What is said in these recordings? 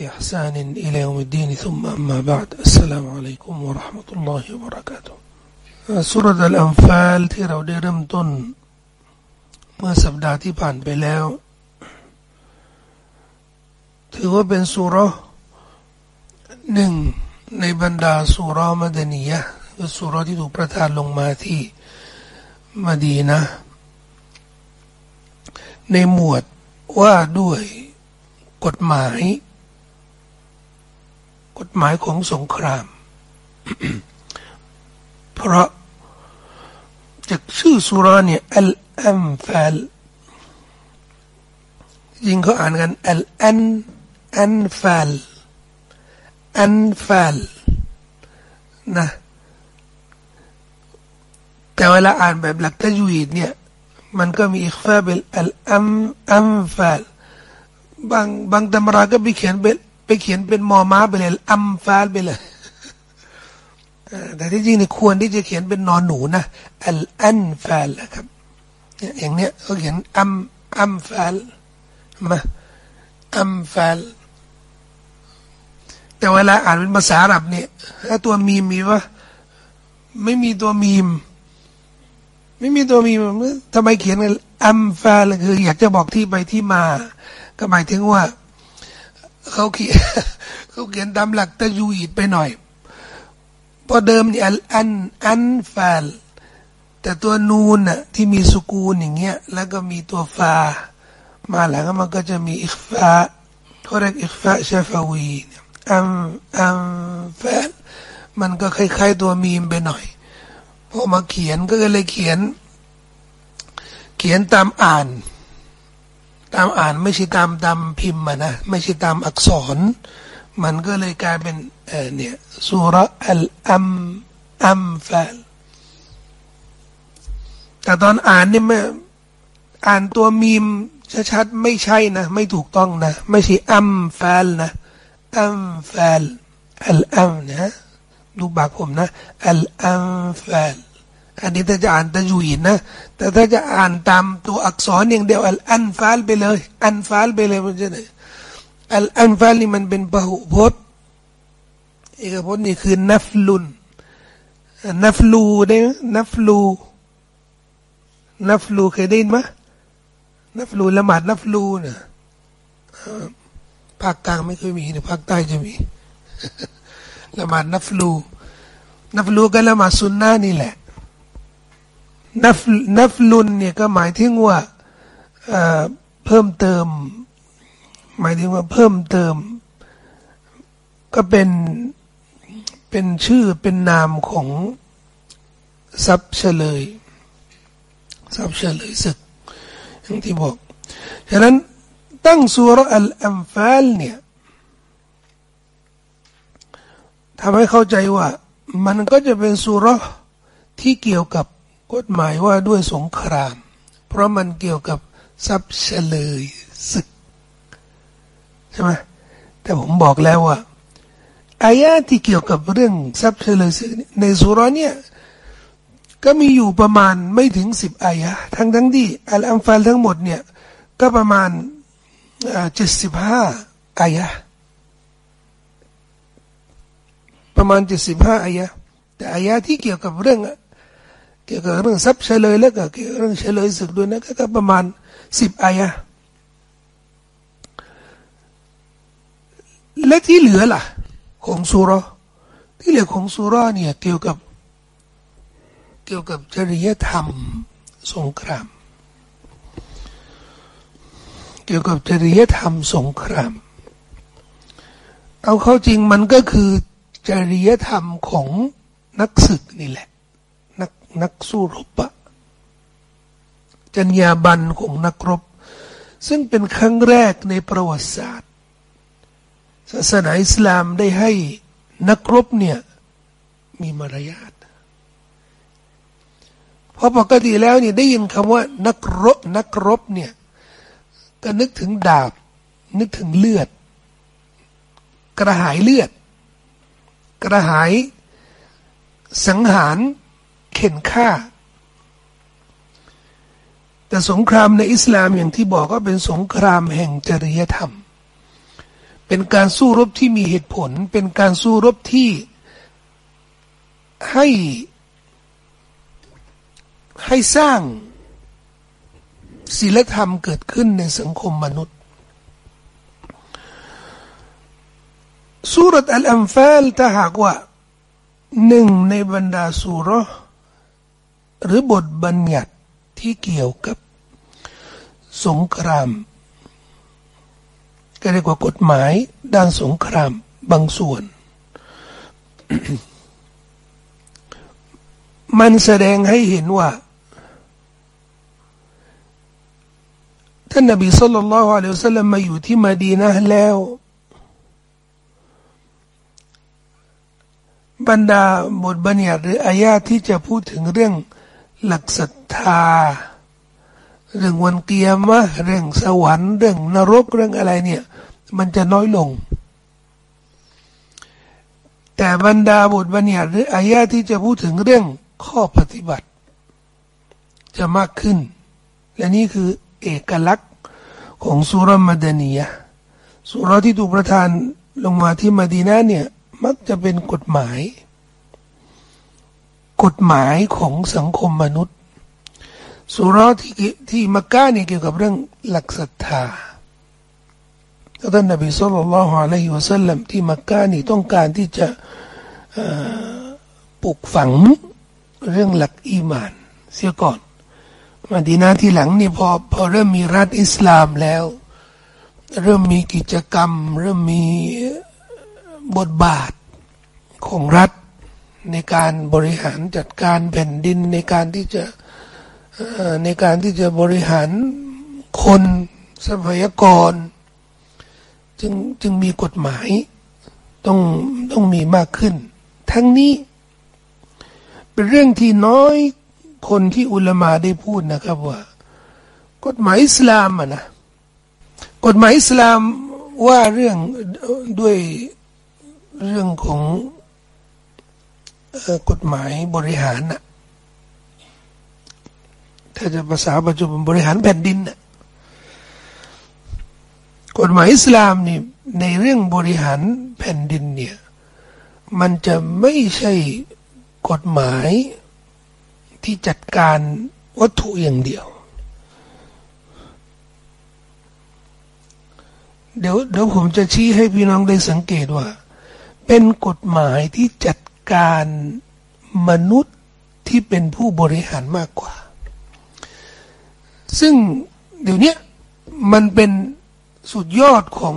بإحسان إلى يوم الدين ثم أما بعد السلام عليكم ورحمة الله وبركاته สุรดัลอัมฟาลที่เราได้เริ่มต้นเมื่อสัปดาห์ที่ผ่านไปแล้ว ถือว่าเป็นสุรหนึ่งในบรรดาสุรมดนียะคือสุรที่ถูกประทานลงมาที่มดีนะในหมวดว่าด้วยกฎหมาย กฎหมายของสงคราม เพราะจากชื่อสุราเนี่ยอัลอัมฟัลยิงเขาอ่านกันอัลอันอันฟัลอันฟัลนะแต่เวลาอ่านแบบหลักตะจวีดเนี่ย มันก็มีอิคฟาเป็นอัลอัมอัมฟัลบางบางตำราก็ไปเขียนเป็น ไปเขียนเป็นมอม้าไปเลย อัมฟัลไปเลยแต่ที่จริงเนี่ยควรที่จะเขียนเป็นนอนหนูนะอัลอันฟัลครับอย่างเนี้ยเขาเขียนอัมอัมฟัลมาอัมฟัลแต่เวลาอ่านเป็นภาษาอาหรับเนี่ยถ้าตัวมีมมีวะไม่มีตัวมีม ไม่มีตัวมีมทำไมเขียนอัมฟาลคืออยากจะบอกที่ไปที่มา ก็หมายถึงว่า เขาเขียนเขาเขียนตามหลักตะยูอิดไปหน่อยพอเดิมนี่อันอันอันฟาลแต่ตัวนูนน่ะที่มีสุกูนอย่างเงี้ยแล้วก็มีตัวฟา มาหลังมันก็จะมีอิคฟาเขาเรียกอิคฟาเชฟาวีอัมอัมฟาลมันก็คล้ายๆตัวมีมไปหน่อยพอมาเขียนก็เลยเขียน เขียนตามอ่าน ตามอ่านไม่ใช่ตามตามพิมพ์นะไม่ใช่ตามอักษร มันก็เลยกลายเป็นเออเนี่ยสุรอัลอัมอัมฟาลแต่ตอนอ่านเนี่ยไม่อ่านตัวมีมชัดๆไม่ใช่นะ ไม่ถูกต้องนะ ไม่ใช่อัมฟาลนะอัมฟาลอัลอัมนะดูบากผมนะอัลอัมฟาล อันนี้ถ้าจะอ่านตะยูอินนะ แต่ถ้าจะอ่านตามตัวอักษรอย่างเดียวอันฟาลไปเลย อันฟาลไปเลยมันจะไหนอัลอันฟาลนี่มันเป็นพหุพจน์เอกพจน์นี่คือนัฟลุนنفل ได้ไหม نفل نفل เคยได้ยินไหม نفل ละหมาด نفل เนะภาคกลางไม่เคยมีแต่ภาคใต้จะมีละหมาด نفل نفل ก็ละหมาดซุนนะนี่แหละ นัฟ نفل เนี่ยก็หมายถึงว่าเพิ่มเติม หมายถึงว่าเพิ่มเติม ก็เป็นเป็นชื่อเป็นนามของทรัพย์เฉลยทรัพย์เฉลยศึกอย่างที่บอกฉะนั้นตั้งสุรอัลอัมฟาลเนี่ยทำให้เข้าใจว่า มันก็จะเป็นสุรที่เกี่ยวกับ กฎหมายว่าด้วยสงคราม เพราะมันเกี่ยวกับทรัพย์เฉลยศึกใช่ไหมแต่ผมบอกแล้วว่าอายะที่เกี่ยวกับเรื่องทรัพย์เฉลยศึกในสุรเนี่ยก็มีอยู่ประมาณไม่ถึงสิบอายะทั้งทั้งที่อัลอัมฟาลทั้งหมดเนี่ยก็ประมาณเจ็ดสิบห้าอายะประมาณเจ็ดสิบห้าอายะแต่อายะที่เกี่ยวกับเรื่อง เกี่ยวกับเรื่องทรัพย์เฉลยแล้วก็เกี่ยวกับเรื่องเฉลยศึกด้วยนะก็ประมาณสิบอายะและที่เหลือล่ะ ของสุรที่เหลือของสุรเนี่ยเกี่ยวกับเกี่ยวกับจริยธรรมสงคราม เกี่ยวกับจริยธรรมสงคราม เอาเข้าจริงมันก็คือจริยธรรมของนักศึกนี่แหละ นักสู้รบอะจรรยาบรรณของนักรบ ซึ่งเป็นครั้งแรกในประวัติศาสตร์ ศาสนาอิสลามได้ให้นักรบเนี่ยมีมารยาทเพราะปกติแล้วเนี่ยได้ยินคำว่า นักรบนักรบเนี่ยก็นึกถึงดาบ นึกถึงเลือด กระหายเลือด กระหายสังหาร เข็นฆ่า แต่สงครามในอิสลามอย่างที่บอกก็เป็นสงครามแห่งจริยธรรม เป็นการสู้รบที่มีเหตุผล เป็นการสู้รบที่ให้ให้สร้างศีลธรรมเกิดขึ้นในสังคมมนุษย์สุรตอัลอัมฟาลถ้าหากว่าหนึ่งในบรรดาสุร หรือบทบัญญัติที่เกี่ยวกับสงคราม ก็เรียกว่ากฎหมายด้านสงครามบางส่วน มันแสดงให้เห็นว่า ท่านนบีสุลต่านละฮ์อะลัยฮิสลามมาอยู่ที่มาดีนะแล้ว บรรดาบทบัญญัติหรืออายาที่จะพูดถึงเรื่อง หลักศรัทธา เรื่องวันเกียรมะเรื่องสวรรค์เรื่องนรกเรื่องอะไรเนี่ย มันจะน้อยลง แต่บรรดาบทบัญญัติหรืออายะที่จะพูดถึงเรื่องข้อปฏิบัติ จะมากขึ้น และนี่คือเอกลักษณ์ของสุรมดานียสุรที่ถูกประทานลงมาที่มาดีนาเนี่ยมักจะเป็นกฎหมาย กฎหมายของสังคมมนุษย์สุรที่ที่มักกะเนี่ยเกี่ยวกับเรื่องหลักศรัทธาท่านนบีสุลต่านละฮ์อะลัยฮิวะสัลลัมที่มักกะนี่ต้องการที่จะปลูกฝังเรื่องหลักอีมาน เสียก่อนมาดีนาที่หลังนี่พอพอเริ่มมีรัฐอิสลามแล้ว เริ่มมีกิจกรรม เริ่มมีบทบาทของรัฐ ในการบริหารจัดการแผ่นดินในการที่จะในการที่จะบริหารคนทรัพยากร จึงจึงมีกฎหมายต้องต้องมีมากขึ้น ทั้งนี้ เป็นเรื่องที่น้อยคนที่อุลมาได้พูดนะครับว่า กฎหมายอิสลามอะนะกฎหมายอิสลามว่าเรื่องด้วยเรื่องของ กฎหมายบริหารน่ะถ้าจะภาษาปัจจุบันบริหารแผ่นดินน่ะกฎหมายอิสลามนี่ในเรื่องบริหารแผ่นดินเนี่ยมันจะไม่ใช่กฎหมายที่จัดการวัตถุอย่างเดียว เดี๋ยวเดี๋ยวผมจะชี้ให้พี่น้องได้สังเกตว่า เป็นกฎหมายที่จัด การมนุษย์ที่เป็นผู้บริหารมากกว่า ซึ่งเดี๋ยวนี้มันเป็นสุดยอดของ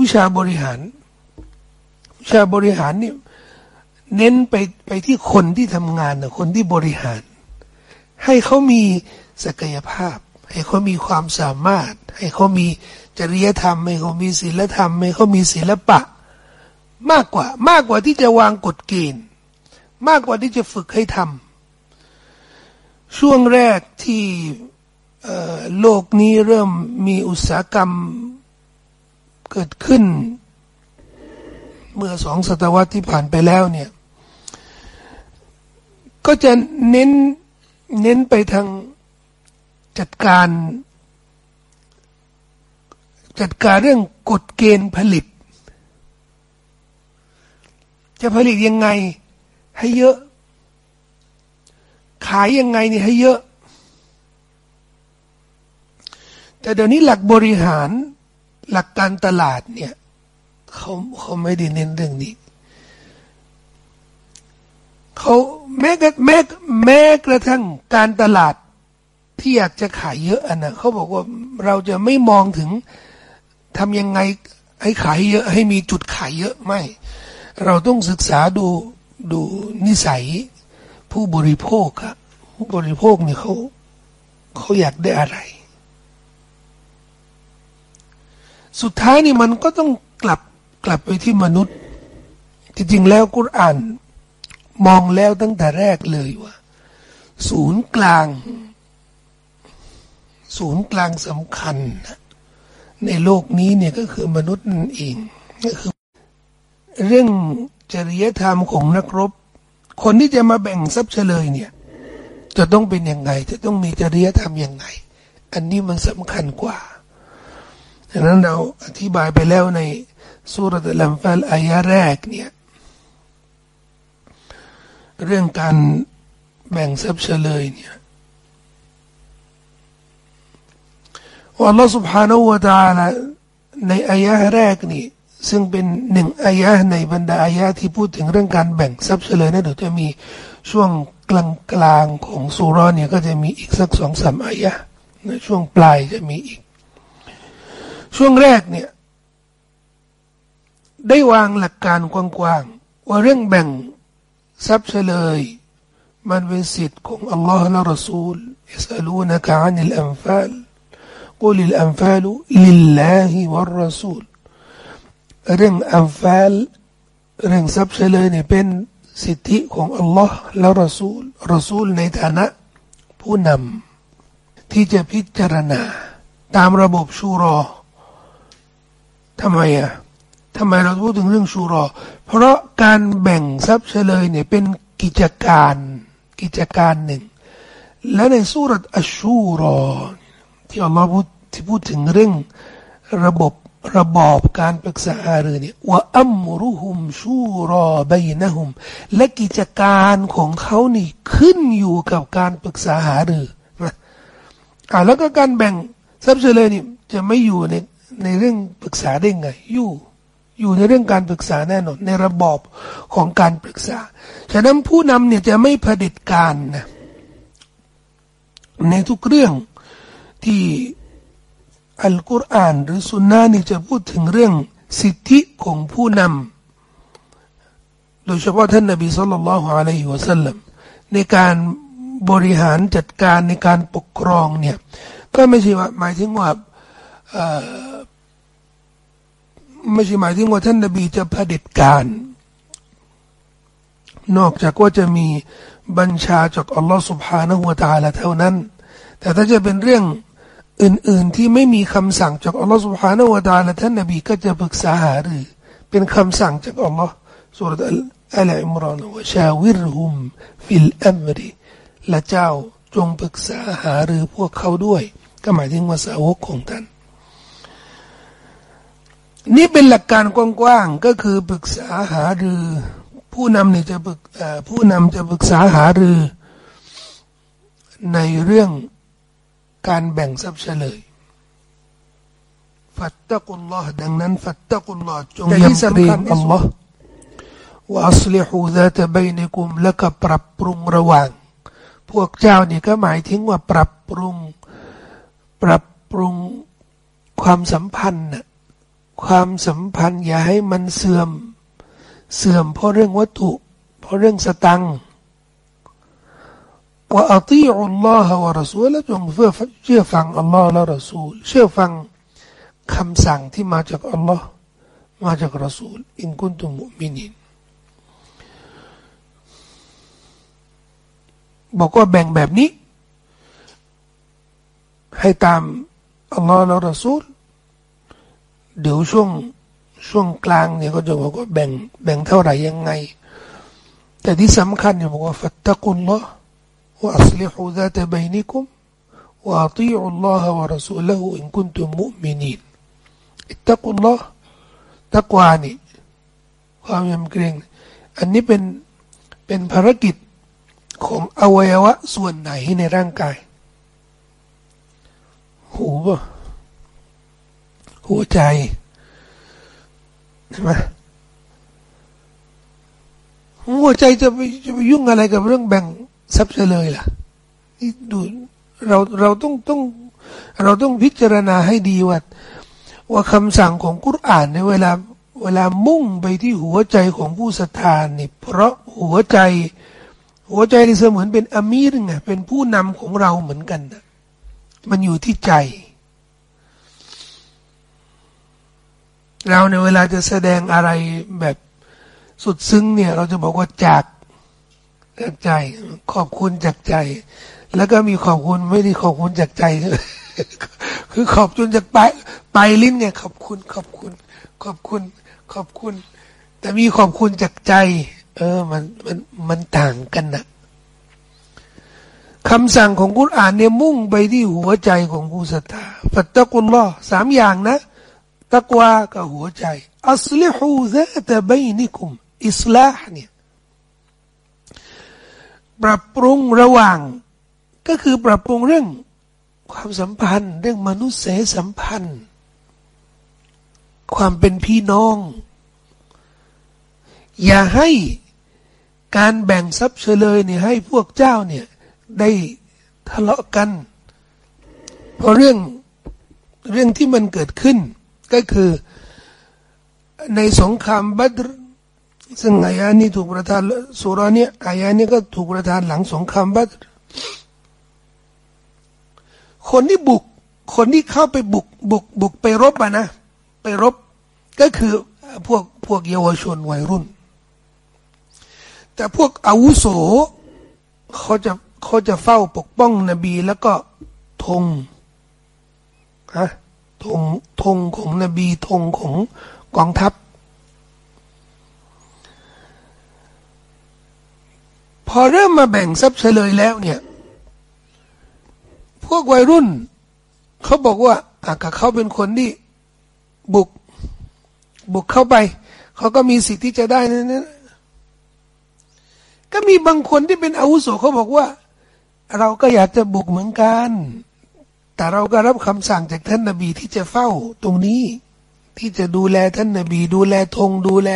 วิชาบริหาร วิชาบริหารนี่เน้นไปไปที่คนที่ทำงานนะคนที่บริหาร ให้เขามีศักยภาพ ให้เขามีความสามารถ ให้เขามีจริยธรรม ให้เขามีศีลธรรม ให้เขามีศิลปะ มากกว่ามากกว่าที่จะวางกฎเกณฑ์ มากกว่าที่จะฝึกให้ทำช่วงแรกที่โลกนี้เริ่มมีอุตสาหกรรมเกิดขึ้น เมื่อสองศตวรรษที่ผ่านไปแล้วเนี่ย ก็จะเน้นเน้นไปทางจัดการ จัดการเรื่องกฎเกณฑ์ผลิต จะผลิตยังไง ให้เยอะ ขายยังไงนี่ให้เยอะ แต่เดี๋ยวนี้หลักบริหารหลักการตลาดเนี่ยเขาเขาไม่ได้เน้นเรื่องนี้เขาแม้กระแม้แม้กระทั่งการตลาดที่อยากจะขายเยอะอันนะเขาบอกว่าเราจะไม่มองถึงทำยังไงให้ขายเยอะ ให้มีจุดขายเยอะไม่ เราต้องศึกษาดูดูนิสัย ผู้บริโภคอะผู้บริโภคเนี่ยเขาเขาอยากได้อะไร สุดท้ายนี่มันก็ต้องกลับกลับไปที่มนุษย์ จริงๆแล้วกุรอานมองแล้วตั้งแต่แรกเลยว่า ศูนย์กลาง ศูนย์กลางสำคัญ ในโลกนี้เนี่ยก็คือมนุษย์นั่นเองก็คือ เรื่องจริยธรรมของนักรบคนที่จะมาแบ่งทรัพย์เฉลยเนี่ย จะต้องเป็นยังไง จะต้องมีจริยธรรมยังไง อันนี้มันสำคัญกว่า ดังนั้นเราอธิบายไปแล้วในสุรตะลัมฟัลอายะแรกเนี่ยเรื่องการแบ่งทรัพย์เฉลยเนี่ยว่าอัลลอฮฺ سبحانه และ تعالى ในอายะแรกนี่ ซึ่งเป็นหนึ่งอายะในบรรดาอายะที่พูดถึงเรื่องการแบ่งทรัพย์เฉลยนะเดี๋ยวจะมีช่วงกลางกลางของสุรอนเนี่ยก็จะมีอีกสักสองสามอายะในช่วงปลายจะมีอีก ช่วงแรกเนี่ย ได้วางหลักการกกว้างๆว่าเรื่องแบ่งทรัพย์เฉลย มันเป็นสิทธิ์ของอัลลอฮ์และรอซูลيسألونك عن الأنفال قل الأنفال لله والرسول เรื่อง أنفال เรื่องทรัพย์เฉลยเนี่ยเป็นสิทธิของอัลลอฮ์และรอซูลรอซูลในฐานะ ผู้นำที่จะพิจารณา ตามระบบ شورىทำไมอะทำไมเราพูดถึงเรื่องชูรอ เพราะการแบ่งทรัพย์เฉลยเนี่ยเป็นกิจการกิจการหนึ่ง และในสุรอัชชูรอที่อัลลอฮ์พูดที่พูดถึงเรื่องระบบ ระบอบการปรึกษาหารือเนี่ยว่าอัมรุฮุมชูรอใบนะฮุม และกิจการของเขานี่ขึ้นอยู่กับการปรึกษาหารือนะอ่าแล้วก็การแบ่งทรัพย์เลยนี่จะไม่อยู่ในในเรื่องปรึกษาได้ไง อยู่อยู่ในเรื่องการปรึกษาแน่นอนในระบอบของการปรึกษา ฉะนั้นผู้นำเนี่ยจะไม่เผด็จการนะในทุกเรื่องที่ อัลกุรอานหรือสุนนะนี่จะพูดถึงเรื่องสิทธิของผู้นำโดยเฉพาะท่านนบีสุลต่านละฮ์อะลัยฮิวะสัลลัมในการบริหารจัดการในการปกครองเนี่ยก็ไม่ใช่ว่าหมายถึงว่าไม่ใช่หมายถึงว่าท่านนบีจะเผด็จการ นอกจากว่าจะมีบัญชาจากอัลลอฮ์สุบฮานะหัวตาละเท่านั้น แต่ถ้าจะเป็นเรื่อง อื่น ๆ ที่ไม่มีคำสั่งจากอัลลอฮ์ سبحانه และ تعالى ท่านนบีก็จะปรึกษาหารือเป็นคำสั่งจากอัลลอฮ์สุรอัลอิมรานว่าชาวิรฮุมฟิลอัมรีและเจ้าจงปรึกษาหารือพวกเขาด้วย ก็หมายถึงว่าสาวกของท่านนี่เป็นหลักการกว้างๆ ก็คือปรึกษาหารือ ผู้นำเนี่ยจะปรึกผู้นำจะปรึกษาหารือ ในเรื่อง การแบ่งทรัพย์เฉลยฟัตตะกุลลอฮ์ดังนั้นฟัตตะกุลลอฮ์จงยำเกรงอัลลอฮ์ว่าอัสลิฮูซาตบายนกุมแล้วก็ปรับปรุงระหว่าง พวกเจ้านี่ก็หมายถึงว่าปรับปรุง ปรับปรุงความสัมพันธ์นะความสัมพันธ์อย่าให้มันเสื่อม เสื่อมเพราะเรื่องวัตถุ เพราะเรื่องสตัง ว่าอัติอุลลอฮฺวะรอซูลและจงเพื่อเชื่อฟังอัลลอฮ์และรอซูลเชื่อฟังคำสั่งที่มาจากอัลลอฮ์มาจากรอซูลอินกุนตุมุมินินบอกว่าแบ่งแบบนี้ ให้ตามอัลลอฮ์และรอซูลเดี๋ยวช่วงช่วงกลางเนี่ยก็จะบอกว่าแบ่งแบ่งเท่าไหร่ยังไง แต่ที่สำคัญเนี่ยบอกว่าฟัตตะกุลละว่าอัสลิฮู ซาตบายนิคุมว่าอัติอุลลอฮฺวะรสูลละอินคุนตุมุมินีนอิตตะกุลละตะกวานี่ความยำเกรงอันนี้เป็นเป็นภารกิจของอวัยวะส่วนไหนในร่างกาย หูป่ะหัวใจใช่ไหมหัวใจจะไปจะไปยุ่งอะไรกับเรื่องแบ่ง ทรัพย์เลยล่ะนี่ดูเราเราต้องต้องเราต้องพิจารณาให้ดีว่าว่าคำสั่งของกุรอานในเวลาเวลามุ่งไปที่หัวใจของผู้ศรัทธานี่เพราะหัวใจ หัวใจนี่เสมือนเป็นอามีรไงเป็นผู้นำของเราเหมือนกันนะมันอยู่ที่ใจ เราในเวลาจะแสดงอะไรแบบสุดซึ้งเนี่ย เราจะบอกว่าจาก จากใจ ขอบคุณจากใจ แล้วก็มีขอบคุณไม่ได้ขอบคุณจากใจ คือขอบจนจากไปไปลิ้นไงขอบคุณขอบคุณ ขอบคุณ ขอบคุณ แต่มีขอบคุณจากใจ เออ มันมันมันต่างกันนะคำสั่งของกุรอานเนี่ยมุ่งไปที่หัวใจของผู้ศรัทธาฟัตตะกุลลอสามอย่างนะตักวากับหัวใจอัสลิฮูซาตบยนิคุมอิสลาห์เนี่ย ปรับปรุงระหว่าง ก็คือปรับปรุงเรื่องความสัมพันธ์ เรื่องมนุษยสัมพันธ์ ความเป็นพี่น้อง อย่าให้การแบ่งทรัพย์เฉลยเนี่ยให้พวกเจ้าเนี่ยได้ทะเลาะกัน เพราะเรื่องเรื่องที่มันเกิดขึ้นก็คือในสงครามบัตร ซึ่งอายานี้ถูกประทานสุรานี้อายานี้ก็ถูกประทานหลังสงครามบัตรคนที่บุก คนที่เข้าไปบุก บุก บุกไปรบอะนะ ไปรบ ก็คือพวกพวกเยาวชนวัยรุ่น แต่พวกอาวุโสเขาจะเขาจะเฝ้าปกป้องนบีแล้วก็ธงฮะธงธงของนบีธงของกองทัพ พอเริ่มมาแบ่งทรัพย์เฉลยแล้วเนี่ย พวกวัยรุ่น เขาบอกว่าอากาเขาเป็นคนที่บุก บุกเข้าไป เขาก็มีสิทธิ์ที่จะได้นั่นก็มีบางคนที่เป็นอาวุโสเขาบอกว่า เราก็อยากจะบุกเหมือนกัน แต่เราก็รับคำสั่งจากท่านนาบีที่จะเฝ้าตรงนี้ ที่จะดูแลท่านนบี ดูแลธงดูแล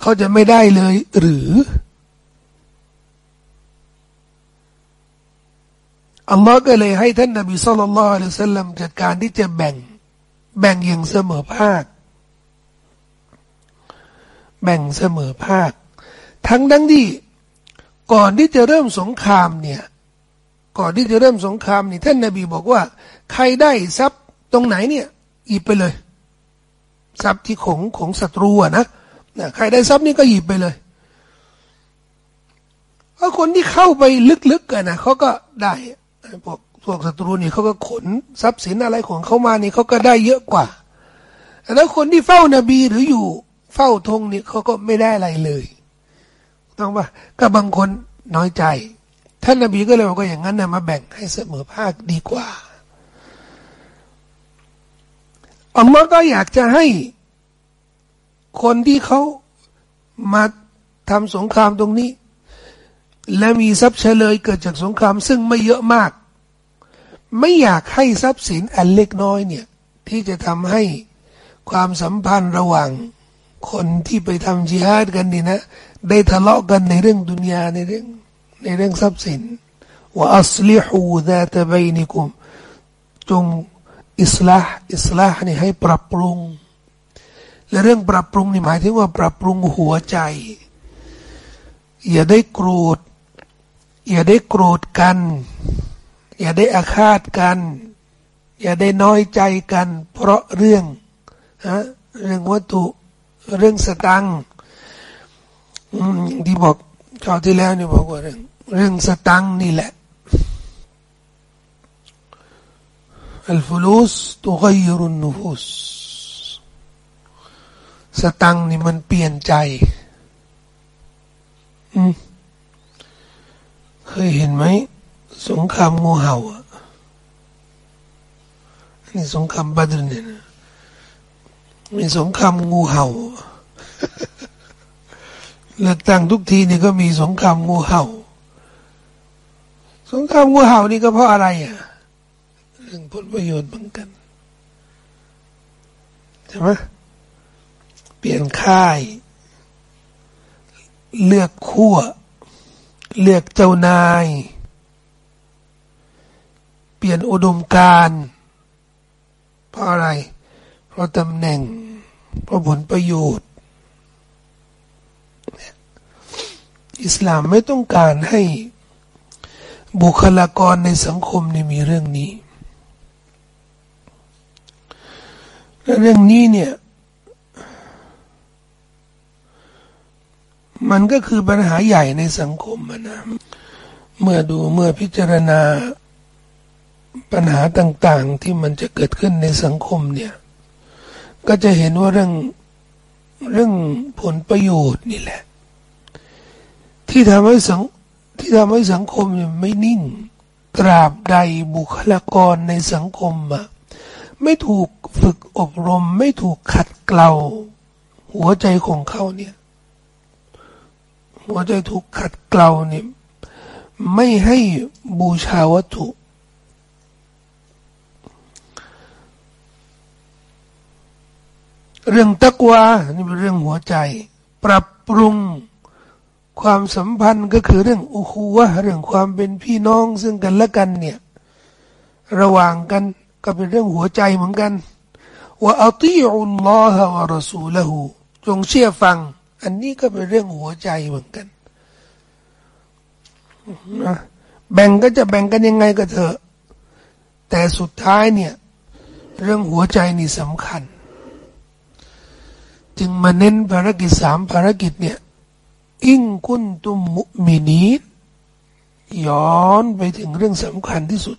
เขาจะไม่ได้เลย หรือ อัลลอฮ์ก็เลยให้ท่านนบีสุลต่านละอัลสลัมจัดการที่จะแบ่ง แบ่งอย่างเสมอภาค แบ่งเสมอภาค ทั้งดังที่ก่อนที่จะเริ่มสงครามเนี่ย ก่อนที่จะเริ่มสงครามนี่ท่านนบีบอกว่า ใครได้ทรัพย์ตรงไหนเนี่ยหยิบไปเลย ทรัพย์ที่ของของศัตรูอะนะนะใครได้ทรัพย์นี่ก็หยิบไปเลยเพราะคนที่เข้าไปลึกๆกันนะเขาก็ได้ พวกพวกศัตรูนี่เขาก็ขนทรัพย์สินอะไรของเขามานี่เขาก็ได้เยอะกว่า แล้วคนที่เฝ้านาบีหรืออยู่ เฝ้าธงนี่เขาก็ไม่ได้อะไรเลยต้องปะก็บางคนน้อยใจ ท่านนาบีก็เลยบอกว่าอย่างนั้นนะมาแบ่งให้เสมอภาคดีกว่าอัลลอฮ์ก็อยากจะให้ คนที่เขามาทำสงครามตรงนี้ และมีทรัพย์เฉลยเกิดจากสงคราม ซึ่งไม่เยอะมาก ไม่อยากให้ทรัพย์สินอันเล็กน้อยเนี่ย ที่จะทำให้ความสัมพันธ์ระหว่างคนที่ไปทำจิฮาดกันนี่นะ ได้ทะเลาะกันในเรื่องดุนยาในเรื่องในเรื่องทรัพย์สินว่าอัสลิฮูดาตบัยนิคุมจงอิสลาห์อิสลาห์นี่ให้ปรับปรุง และเรื่องปรับปรุงนี่หมายถึงว่าปรับปรุงหัวใจ อย่าได้โกรธ อย่าได้โกรธกัน อย่าได้อาฆาตกัน อย่าได้น้อยใจกัน เพราะเรื่องฮะเรื่องวัตถุเรื่องสตังที่บอกคราวที่แล้วนี่บอกว่าเรื่องเรื่องสตังนี่แหละอัลฟุลูสตุกยรุนนูฟุสสตังนี่มันเปลี่ยนใจเคยเห็นไหม สงครามงูเห่าอะนี่สงครามบัดรเนี่ยมีสงครามงูเห่าเลือกตั้งทุกทีนี่ก็มีสงครามงูเห่า สงครามงูเห่านี่ก็เพราะอะไรอะรื่องผลประโยชน์เหมือนกันใช่ไหมเปลี่ยนค่าย เลือกขั้ว เลือกเจ้านาย ปลี่ยนอุดมการเพราะอะไร เพราะตำแหน่ง เพราะผลประโยชน์ อิสลามไม่ต้องการให้บุคลากรในสังคมนี่มีเรื่องนี้ และเรื่องนี้เนี่ย มันก็คือปัญหาใหญ่ในสังคมนะ เมื่อดูเมื่อพิจารณา ปัญหาต่างๆที่มันจะเกิดขึ้นในสังคมเนี่ย ก็จะเห็นว่าเรื่องเรื่องผลประโยชน์นี่แหละ ที่ทำให้สังที่ทำให้สังคมเนี่ยไม่นิ่ง ตราบใดบุคลากรในสังคมอะไม่ถูกฝึกอบรม ไม่ถูกขัดเกลาหัวใจของเขาเนี่ย หัวใจถูกขัดเกลาเนี่ยไม่ให้บูชาวัตถุ เรื่องตะกวานี่เป็นเรื่องหัวใจ ปรับปรุงความสัมพันธ์ก็คือเรื่องอุคูวะเรื่องความเป็นพี่น้องซึ่งกันและกันเนี่ย ระหว่างกันก็เป็นเรื่องหัวใจเหมือนกันว่าอัติอุลลอฮฺวะรสูละหูจงเชื่อฟัง อันนี้ก็เป็นเรื่องหัวใจเหมือนกันนะแบ่งก็จะแบ่งกันยังไงก็เถอะ แต่สุดท้ายเนี่ย เรื่องหัวใจนี่สำคัญ จึงมาเน้นภารกิจสามภารกิจเนี่ยอิงกุนตุมมุมินีย้อนไปถึงเรื่องสำคัญที่สุด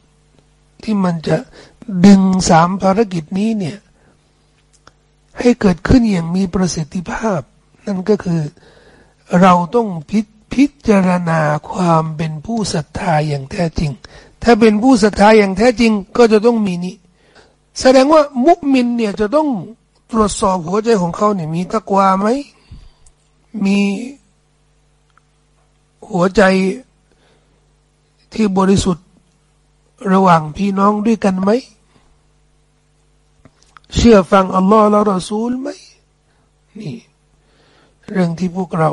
ที่มันจะดึงสามภารกิจนี้เนี่ยให้เกิดขึ้นอย่างมีประสิทธิภาพ นั่นก็คือเราต้องพิพิจารณาความเป็นผู้ศรัทธาอย่างแท้จริง ถ้าเป็นผู้ศรัทธาอย่างแท้จริงก็จะต้องมีนี้ แสดงว่ามุกมินเนี่ยจะต้อง ตรวจสอบหัวใจของเขาเนี่ยมีตะกวาไหม มีหัวใจที่บริสุทธิ์ระหว่างพี่น้องด้วยกันไหม เชื่อฟังอัลลอฮ์และรอซูลไหม นี่ เรื่องที่พวกเรา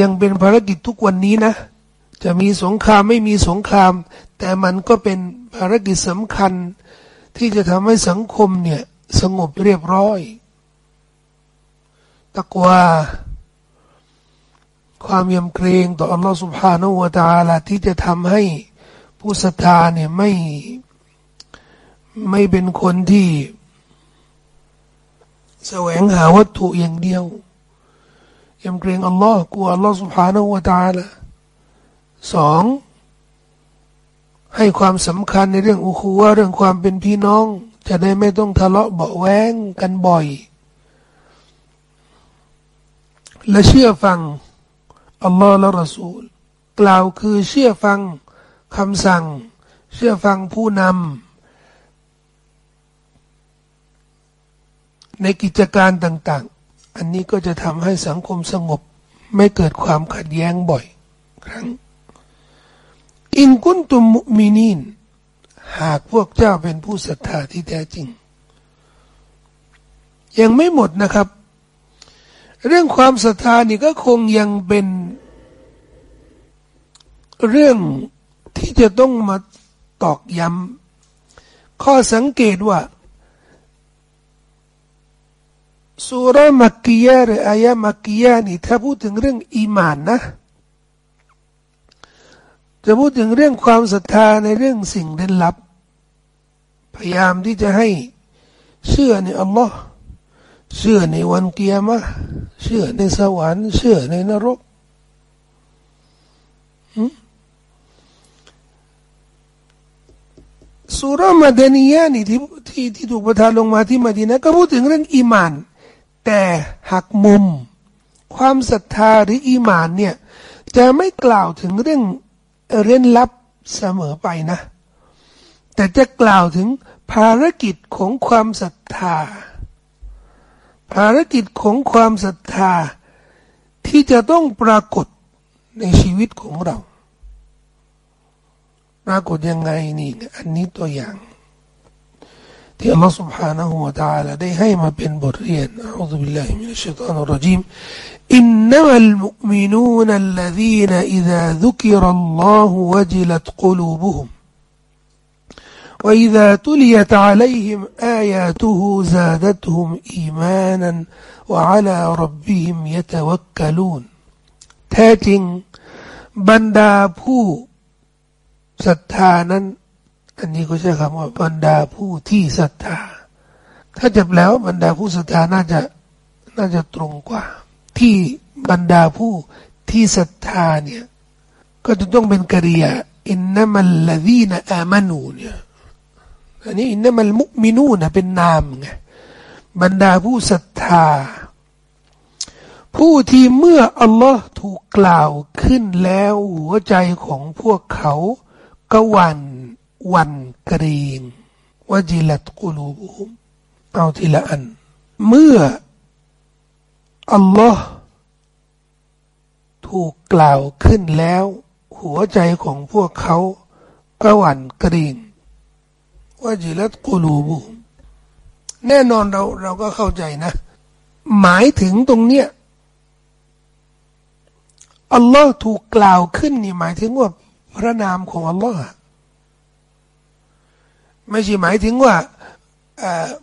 ยังเป็นภารกิจทุกวันนี้นะ จะมีสงครามไม่มีสงคราม แต่มันก็เป็นภารกิจสำคัญ ที่จะทำให้สังคมเนี่ย สงบเรียบร้อยตะกวาความยำเกรงต่ออัลลอฮฺสุบฮานาอูตาลาที่จะทำให้ผู้ศรัทธาเนี่ยไม่ไม่เป็นคนที่ แสวงหาวัตถุอย่างเดียวยำเกรงอัลลอฮ์กลัวอัลลอฮฺสุบฮานาอูตาลาสองให้ความสำคัญในเรื่องอุคูวะเรื่องความเป็นพี่น้อง จะได้ไม่ต้องทะเลาะเบาแวงกันบ่อย และเชื่อฟังอัลลอฮ์และรอซูล กล่าวคือเชื่อฟังคำสั่ง เชื่อฟังผู้นำในกิจการต่าง ๆ อันนี้ก็จะทำให้สังคมสงบ ไม่เกิดความขัดแย้งบ่อย ครั้งอินกุนตุมุมินีน หากพวกเจ้าเป็นผู้ศรัทธาที่แท้จริง ยังไม่หมดนะครับ เรื่องความศรัทธานี่ก็คงยังเป็นเรื่องที่จะต้องมาตอกย้ำข้อสังเกตว่าสุรมักกียะหรืออายะมักกียะนี่ถ้าพูดถึงเรื่องอีมานนะ จะพูดถึงเรื่องความศรัทธาในเรื่องสิ่งเร้นลับ พยายามที่จะให้เชื่อในอัลลอฮ์เชื่อในวันเกียรมะเชื่อในสวรรค์เชื่อในนรกสุรมาเดนียนี่ที่ที่ที่ถูกประทานลงมาที่มาดีนะก็พูดถึงเรื่องอีมาน แต่หักมุม ความศรัทธาหรืออีมานเนี่ย จะไม่กล่าวถึงเรื่อง เร้นลับเสมอไปนะ แต่จะกล่าวถึงภารกิจของความศรัทธา ภารกิจของความศรัทธา ที่จะต้องปรากฏในชีวิตของเรา ปรากฏยังไงนี่ อันนี้ตัวอย่าง ที่อัลลอฮฺ سبحانه และ تعالى ได้ให้มาเป็นบทเรียนอัลลอฮฺ بالله من الشيطان الرجيم إنما المؤمنون الذين إذا ذكر الله وجلت قلوبهم وإذا تليت عليهم آياته زادتهم إيمانا وعلى ربهم يتوكلون แท้จริงบรรดาผู้ศรัทธานั้น อันนี้ก็ใช้คำว่าบรรดาผู้ที่ศรัทธา ถ้าจะแปลว่าบรรดาผู้ศรัทธาน่าจะน่าจะตรงกว่า ที่บรรดาผู้ที่ศรัทธาเนี่ยก็จะต้องเป็นกริยาอินนัมัลลดีนอามานูเนี่ยอันนี้อินนัมันมุกมินูนะเป็นนามไงบรรดาผู้ศรัทธา ผู้ที่เมื่ออัลลอฮ์ถูกกล่าวขึ้นแล้วหัวใจของพวกเขาก็วัน วันเกรงวจิลัตกุลูบุมเอาทีละอัน เมื่ออัลลอฮ์ถูกกล่าวขึ้นแล้ว หัวใจของพวกเขาก็หวั่นกรีงว่าจิลัตกุลูบุฮุมแน่นอนเราเราก็เข้าใจนะ หมายถึงตรงเนี้ยอัลลอฮ์ถูกกล่าวขึ้นนี่หมายถึงว่าพระนามของอัลลอฮ์ ไม่ใช่หมายถึงว่า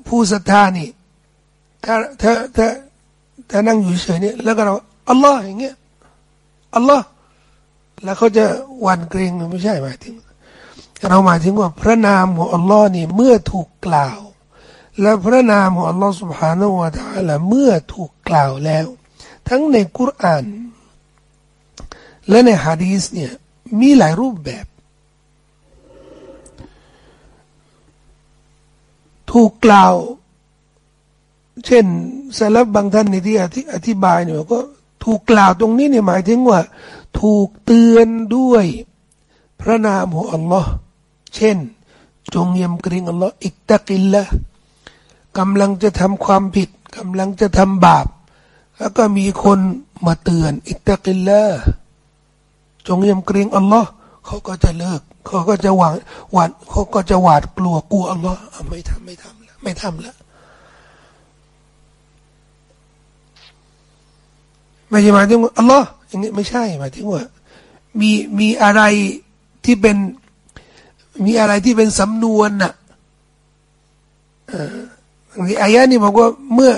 ผู้ศรัทธานี่ถ้าถ้าถ้าถ้านั่งอยู่เฉยเนี่ยแล้วก็เราอัลลอฮ์อย่างเงี้ยอัลลอฮ์แล้วเขาจะวันเกรงไม่ใช่หมายถึง เราหมายถึงว่าพระนามของอัลลอฮ์นี่เมื่อถูกกล่าว และพระนามของอัลลอฮ์สุบฮานาอัลลอฮ์เมื่อถูกกล่าวแล้ว ทั้งในกุราน และในฮะดีสเนี่ยมีหลายรูปแบบ ถูกกล่าว เช่นสลัฟบางท่านในที่อธิบายเนี่ยก็ถูกกล่าวตรงนี้เนี่ยหมายถึงว่า ถูกเตือนด้วยพระนามของอัลลอฮ์เช่น จงยำเกรงอัลลอฮ์اتق الله กำลังจะทำความผิดกำลังจะทำบาป แล้วก็มีคนมาเตือน اتق الله จงยำเกรงอัลลอฮ์เขาก็จะเลิก เขาก็จะหวาดหวาดเขาก็จะหวาดกลัวกลัวอัลลอฮ์ไม่ทำไม่ทำแล้วไม่ทำแล้วไม่ใช่หมายถึงว่าอัลลอฮ์อย่างนี้ไม่ใช่หมายถึงว่า มีมีอะไรที่เป็น มีอะไรที่เป็นสำนวนน่ะอ่าอายะนี้บอกว่าเมื่อ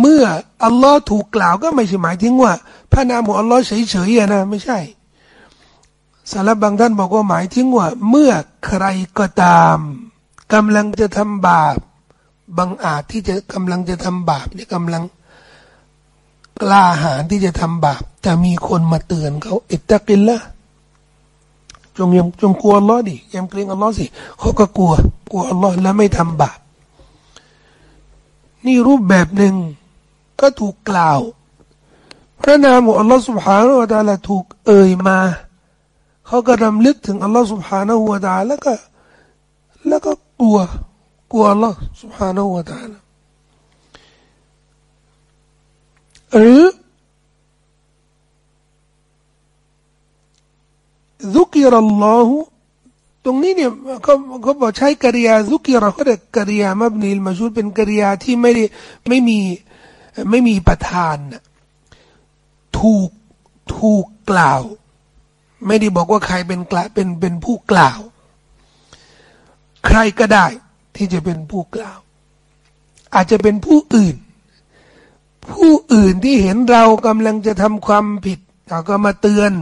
เมื่ออัลลอฮ์ถูกกล่าวก็ไม่ใช่หมายถึงว่า พระนามของอัลลอฮ์เฉยๆนะไม่ใช่ สารบบางท่านบอกว่าหมายถึงว่า เมื่อใครก็ตามกำลังจะทำบาปบางอาจที่จะกำลังจะทำบาปเนี่ยกำลังกล้าหาญที่จะทำบาปแต่มีคนมาเตือนเขาอิตะกินละจงยจงกลัวอัลลอฮ์ดิยำเกรงอัลลอฮ์สิเขาก็กลัว กลัวอัลลอฮ์และไม่ทำบาปนี่รูปแบบหนึ่งก็ถูกกล่าว พระนามของอัลลอฮ์สุบฮานาอัลลอฮ์ถูกเอ่ยมา เขาก็รำลึกถึงอัลลอฮ์ سبحانه และ تعالى แล้วก็แล้วก็กลัวกลัวอัลลอฮ์ سبحانه และ تعالى หรือ ذكر الله ตรงนี้เนี่ยเขาเขาบอกใช้กริยา ذكر เขาเรียกกริยามับนีลมาชูดเป็นกริยาที่ไม่ได้ไม่มีไม่มีประธานถูกถูกกล่าว ไม่ได้บอกว่าใครเป็นกล่าเป็นเป็นผู้กล่าว ใครก็ได้ที่จะเป็นผู้กล่าว อาจจะเป็นผู้อื่น ผู้อื่นที่เห็นเรากำลังจะทำความผิดเขาก็มาเตือน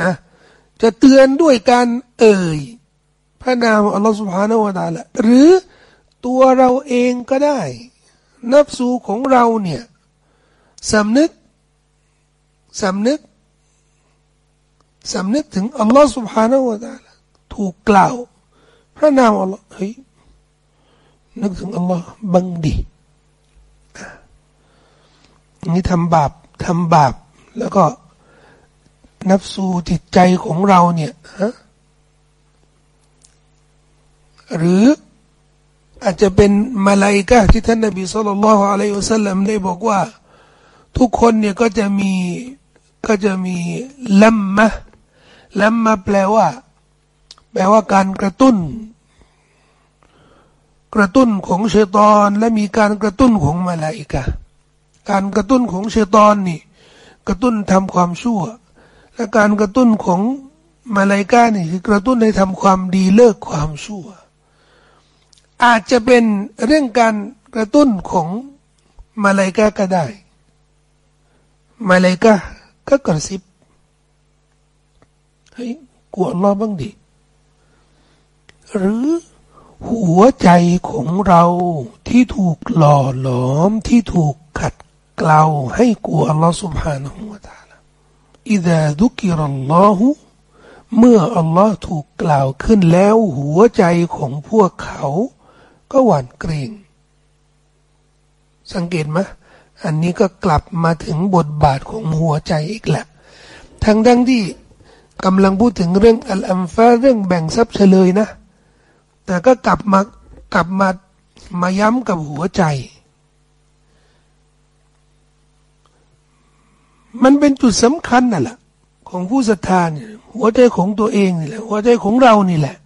นะจะเตือนด้วยการเอ่ยพระนามอัลลอฮฺสุบฮานาวะตาละหรือตัวเราเองก็ได้ นับสูของเราเนี่ยสำนึกสำนึก สำนึกถึงอัลลอฮ์ سبحانه และ تعالى ถูกกล่าว พระนามอัลลอฮ์เฮ้ยนึกถึงอัลลอฮ์บังดีนี่ทำบาปทำบาป แล้วก็ นับสูจิตใจของเราเนี่ยฮะหรืออาจจะเป็นมาลายกะที่ท่านนบีสุลต่านละฮ์อะลัยฮิวสัลลัมได้บอกว่า ทุกคนเนี่ยก็จะมีก็จะมีลัมมะ ลัมมาแปลว่า แปลว่าการกระตุ้น กระตุ้นของเชตอนและมีการกระตุ้นของมาลาอิกะการกระตุ้นของเชตอนนี่ กระตุ้นทำความชั่ว และการกระตุ้นของมาลายกานี่คือกระตุ้นให้ทำความดีเลิกความชั่ว อาจจะเป็นเรื่องการกระตุ้นของมาลายกาก็ได้ มาลายกาก็กระซิบ เฮ้ยกลัวล้อบ้างดิ หรือหัวใจของเราที่ถูกหล่อหลอมที่ถูกขัดเกลาให้กลัวอัลลอฮ์ سبحانه และ تعالى إذا ذكر الله เมื่ออัลลอฮ์ถูกกล่าวขึ้นแล้ว หัวใจของพวกเขา ก็หวั่นเกรง สังเกตไหมอันนี้ก็กลับมาถึงบทบาทของหัวใจอีกแหละ ทั้งทั้งที่ กำลังพูดถึงเรื่องอัลอัมฟาเรื่องแบ่งทรัพย์เฉลยนะ แต่ก็กลับมากลับมามาย้ำกับหัวใจ มันเป็นจุดสำคัญน่ะแหละของผู้ศรัทธาเนี่ยหัวใจของตัวเองนี่แหละหัวใจของเรานี่แหละ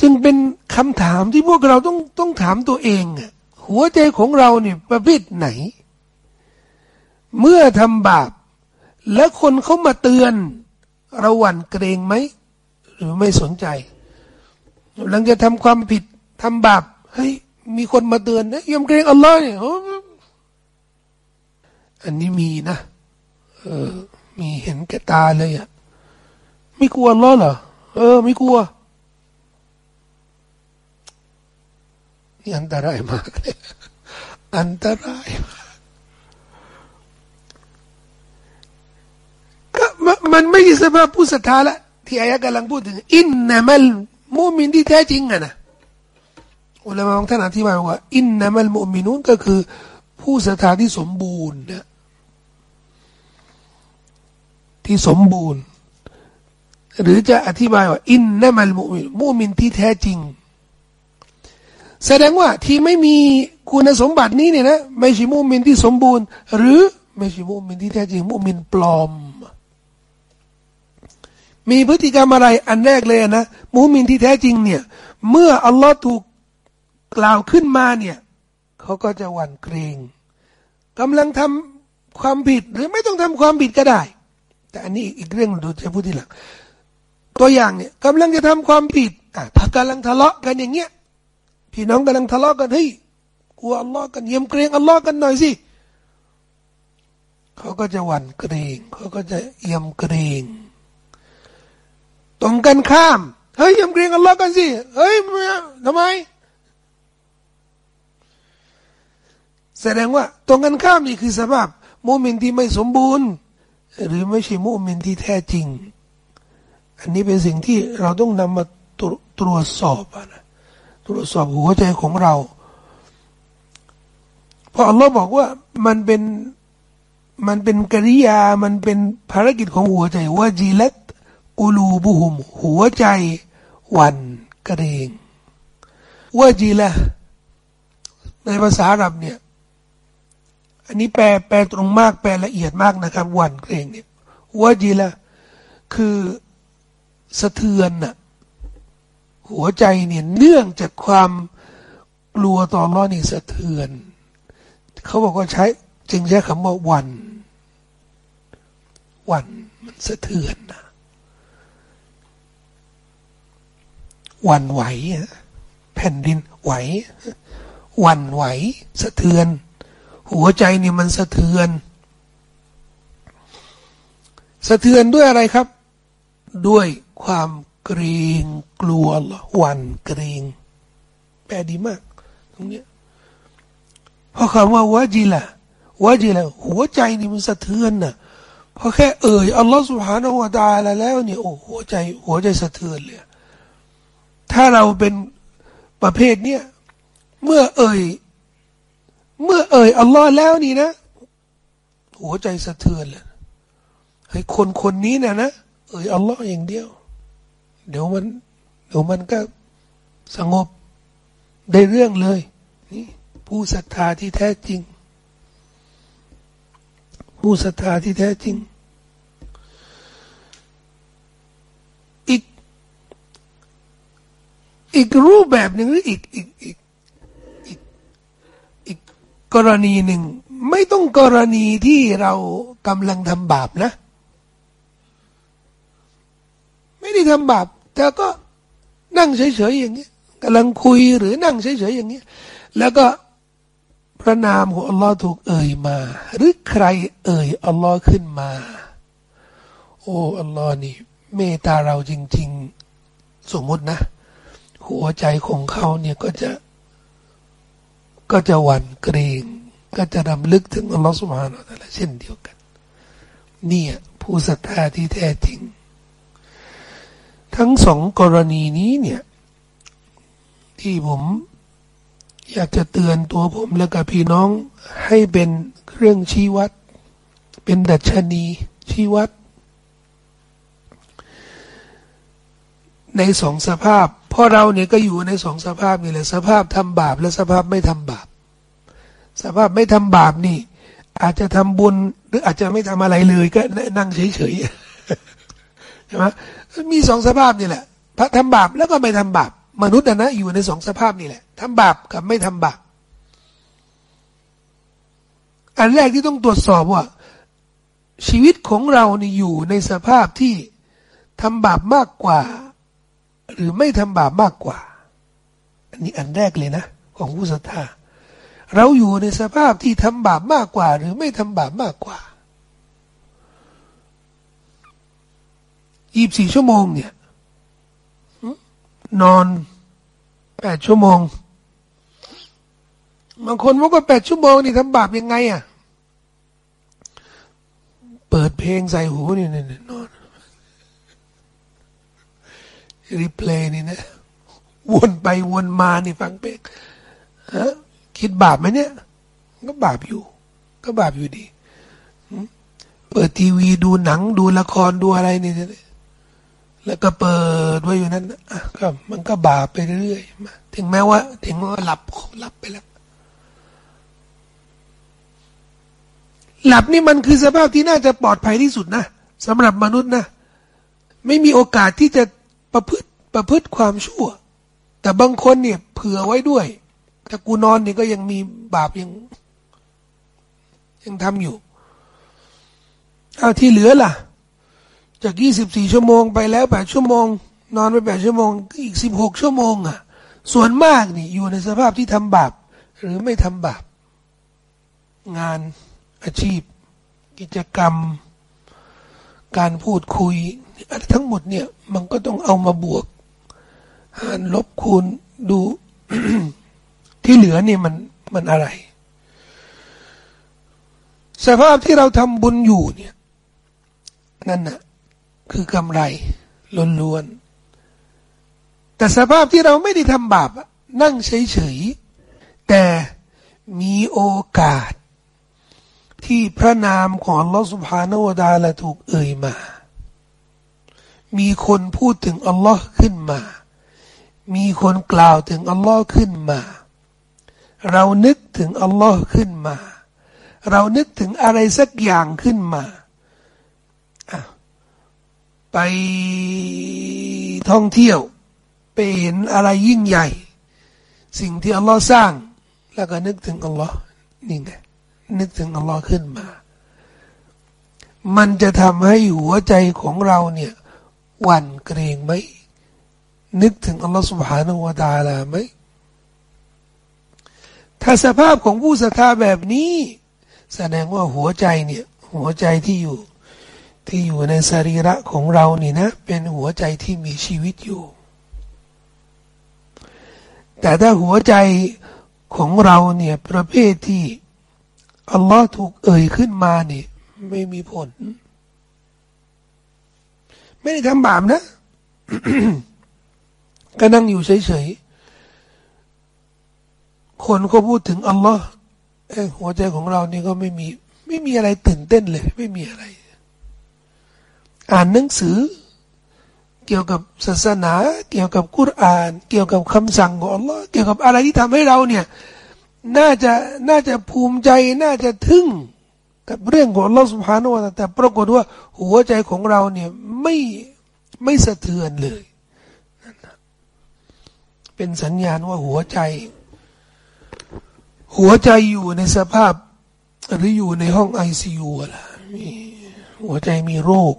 จึงเป็นคำถามที่พวกเราต้องต้องถามตัวเองอะหัวใจของเราเนี่ยประเภทไหน เมื่อทำบาป และคนเขามาเตือน เราหวั่นเกรงไหม หรือไม่สนใจหลังจะทำความผิดทำบาปเฮ้ยมีคนมาเตือนนะยอมเกรงอัลลอฮ์เนี่ยอันนี้มีนะเออ มีเห็นแก่ตาเลยอะไม่กลัวล้อเหรอเออ ไม่กลัวนี่อันตรายมากเลยอันตรายก็ มันไม่ใช่สภาพผู้ศรัทธาละที่อายะกำลังพูดถึงอินนามัลมุมินที่แท้จริงอะนะอุลามะบางท่านอธิบายว่าอินนามัลมุมินุนก็คือ ผู้ศรัทธาที่สมบูรณ์นะที่สมบูรณ์ หรือจะอธิบายว่าอินนัมัลมุมินมุมินที่แท้จริง แสดงว่าที่ไม่มีคุณสมบัตินี้เนี่ยนะไม่ใช่มุมินที่สมบูรณ์ หรือไม่ใช่มุมินที่แท้จริงมุมินปลอม มีพฤติกรรมอะไรอันแรกเลยนะมุมินที่แท้จริงเนี่ย เมื่ออัลลอฮ์ถูกกล่าวขึ้นมาเนี่ยเขาก็จะหวั่นเกรงกำลังทำความผิดหรือไม่ต้องทำความผิดก็ได้ แต่อันนี้อีกเรื่องดูจะพูดทีหลังตัวอย่างเนี่ยกำลังจะทำความผิดอะถ้ากำลังทะเลาะกันอย่างเงี้ยพี่น้องกำลังทะเลาะกันเฮ้ยกลัวอัลลอฮ์กันเยี่ยมเกรงอัลลอฮ์กันหน่อยสิเขาก็จะหวั่นเกรงเขาก็จะเยี่ยมเกรง ตรงกันข้าม เฮ้ยยี่ยมเกรงอัลลอฮ์กันสิ เฮ้ยทำไม แสดงว่า ตรงกันข้ามนี่คือสภาพโมเมนต์ที่ไม่สมบูรณ์ หรือไม่ใช่มุมินที่แท้จริง อันนี้เป็นสิ่งที่เราต้องนำมาตรวจสอบนะตรวจสอบหัวใจของเรา เพราะอัลลอฮ์บอกว่ามันเป็นมันเป็นกิริยา มันเป็นภารกิจของหัวใจว่าจีเลต กูลูบุหุม หัวใจ วันกระเรงว่าจีละในภาษาอาหรับเนี่ย อันนี้แปลแปลตรงมากแปลละเอียดมากนะครับ วันเกรงเนี่ยว่าจีละคือสะเทือนน่ะหัวใจเนี่ยเนื่องจากความกลัวต่อร้อนนี่สะเทือน เขาบอกว่าใช้จึงใช้คำว่าวัน วันมันสะเทือนนะ วันไหวแผ่นดินไหววันไหว สะเทือน หัวใจนี่มันสะเทือน สะเทือนด้วยอะไรครับ ด้วยความเกรงกลัวหวั่นเกรงแปลดีมาก ตรงนี้เพราะคำว่าวาจิละวาจิละหัวใจนี่มันสะเทือนน่ะพอแค่เอ่ยอัลลอฮฺสุบฮานาอัลตาละแล้วเนี่ยโอ้หัวใจ หัวใจสะเทือนเลย ถ้าเราเป็นประเภทเนี้ยเมื่อเอ่ย เมื่อเอ่ยอัลลอฮ์แล้วนี่นะ หัวใจสะเทือนเลยให้คนคนนี้นะนะเอ่ยอัลลอฮ์อย่างเดียว เดี๋ยวมัน เดี๋ยวมันก็สงบได้เรื่องเลย นี่ ผู้ศรัทธาที่แท้จริง ผู้ศรัทธาที่แท้จริง อีก อีกรูปแบบหนึ่งหรืออีกอีกอีกอีกรณีหนึ่ง ไม่ต้องกรณีที่เรากำลังทำบาปนะ ไม่ได้ทำบาป แต่ก็นั่งเฉยๆอย่างนี้กำลังคุยหรือนั่งเฉยๆอย่างนี้แล้วก็พระนามของอัลลอฮ์ถูกเอ่ยมา หรือใครเอ่ยอัลลอฮ์ขึ้นมา โอ้อัลลอฮ์นี่ เมตตาเราจริง ๆ สมมตินะ หัวใจของเขาเนี่ยก็จะ ก็จะหวั่นเกรง ก็จะรำลึกถึงอัลลอฮฺสุบฮานาอัลลอฮเช่นเดียวกันนี่ผู้ศรัทธาที่แท้จริง ทั้งสองกรณีนี้เนี่ย ที่ผมอยากจะเตือนตัวผมและกับพี่น้องให้เป็นเครื่องชี้วัด เป็นดัชนีชี้วัด ในสองสภาพ ราะเราเนี่ยก็อยู่ในสองสภาพนี่แหละสภาพทำบาปและสภาพไม่ทำบาป สภาพไม่ทำบาปนี่ อาจจะทำบุญหรืออาจจะไม่ทำอะไรเลยก็นั่งเฉยๆใช่ไหมมีสองสภาพนี่แหละพระทำบาปแล้วก็ไม่ทำบาปมนุษย์นะอยู่ในสองสภาพนี่แหละทำบาปกับไม่ทำบาปอันแรกที่ต้องตรวจสอบว่า ชีวิตของเรานี่อยู่ในสภาพที่ทำบาปมากกว่า หรือไม่ทำบาปมากกว่า อันนี้อันแรกเลยนะ ของผู้ศรัทธาเราอยู่ในสภาพที่ทำบาปมากกว่า หรือไม่ทำบาปมากกว่ายีบสี่ชั่วโมงเนี่ยนอนแปดชั่วโมงบางคนว่าก็แปดชั่วโมงนี่ทำบาปยังไงอะ เปิดเพลงใส่หูนี่นี่นอน replay นี่นะวนไปวนมานี่ฟังเพลงฮะคิดบาปไหมเนี่ย ก็บาปอยู่ ก็บาปอยู่ดีเปิดทีวีดูหนังดูละครดูอะไรนี่แล้วก็เปิดไว้อยู่นั้นก็มันก็บาปไปเรื่อยมาถึงแม้ว่า ถึงว่าหลับหลับไปแล้ว หลับนี่มันคือสภาพที่น่าจะปลอดภัยที่สุดนะสำหรับมนุษย์นะ ไม่มีโอกาสที่จะ ประพฤติประพฤติความชั่ว แต่บางคนเนี่ยเผื่อไว้ด้วยถ้ากูนอนเนี่ยก็ยังมีบาปยัง ยังทำอยู่เอาที่เหลือล่ะ จากยี่สิบสี่ชั่วโมงไปแล้วแปดชั่วโมง นอนไปแปดชั่วโมง อีกสิบหกชั่วโมงอะ ส่วนมากนี่อยู่ในสภาพที่ทำบาป หรือไม่ทำบาป งานอาชีพ กิจกรรม การพูดคุย ทั้งหมดเนี่ย มันก็ต้องเอามาบวก หารลบคูณดูที่เหลือนี่มันมันอะไร สภาพที่เราทำบุญอยู่เนี่ย นั่นน่ะคือกำไรล้วนๆแต่สภาพที่เราไม่ได้ทำบาปนั่งเฉยๆแต่มีโอกาสที่พระนามของลอสุบฮานวดาละถูกเอ่ยมา มีคนพูดถึงอัลลอฮ์ขึ้นมา มีคนกล่าวถึงอัลลอฮ์ขึ้นมา เรานึกถึงอัลลอฮ์ขึ้นมา เรานึกถึงอะไรสักอย่างขึ้นมา ไปท่องเที่ยวไปเห็นอะไรยิ่งใหญ่ สิ่งที่อัลลอฮ์สร้าง แล้วก็นึกถึงอัลลอฮ์นี่ไงนึกถึงอัลลอฮ์ขึ้นมา มันจะทำให้หัวใจของเราเนี่ย หวั่นเกรงไหม นึกถึงอัลลอฮ์สุบฮานาวะตาลาไหมถ้าสภาพของผู้ศรัทธาแบบนี้ แสดงว่าหัวใจเนี่ย หัวใจที่อยู่ ที่อยู่ในสรีระของเรานี่นะ เป็นหัวใจที่มีชีวิตอยู่ แต่ถ้าหัวใจของเราเนี่ยประเภทที่อัลลอฮ์ถูกเอ่ยขึ้นมาเนี่ยไม่มีผล ไม่ได้ทำบาปนะก็นั่งอยู่เฉยๆ คนเขาพูดถึงอัลลอฮ์หัวใจของเรานี่ก็ไม่มี ไม่มีอะไรตื่นเต้นเลย ไม่มีอะไร อ่านหนังสือ เกี่ยวกับศาสนา เกี่ยวกับกุรอาน เกี่ยวกับคำสั่งของอัลลอฮ์เกี่ยวกับอะไรที่ทำให้เราเนี่ย น่าจะน่าจะภูมิใจ น่าจะทึ่ง กับเรื่องของอัลอสุบฮานาะแต่ปรากฏว่าหัวใจของเราเนี่ยไม่ไม่สะเทือนเลยเป็นสัญญาณว่าหัวใจ หัวใจอยู่ในสภาพหรืออยู่ในห้องไอซียูล่ะมีหัวใจมีโรค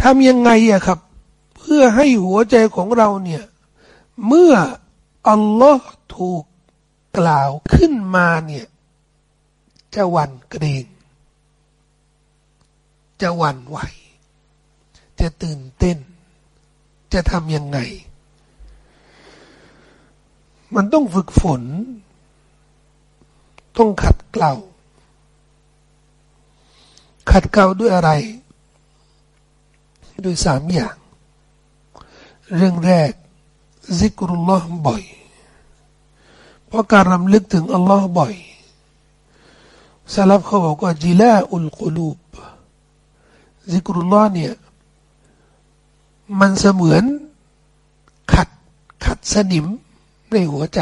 ทำยังไงอะครับ เพื่อให้หัวใจของเราเนี่ย เมื่ออัลลอฮ์ถูก กล่าวขึ้นมาเนี่ยจะหวั่นเกรงจะหวั่นไหว จะตื่นเต้น จะทำยังไง มันต้องฝึกฝน ต้องขัดเกลาขัดเกลาด้วยอะไร ด้วยสามอย่าง เรื่องแรกซิกรุลลอฮ์บ่อย เพราะการรำลึกถึงอัลลอฮ์บ่อยสลับเขาบอกว่าจิลาอุลกุลูบซิกรุลลอฮ์เนี่ยมันเสมือนขัดขัดสนิมในหัวใจ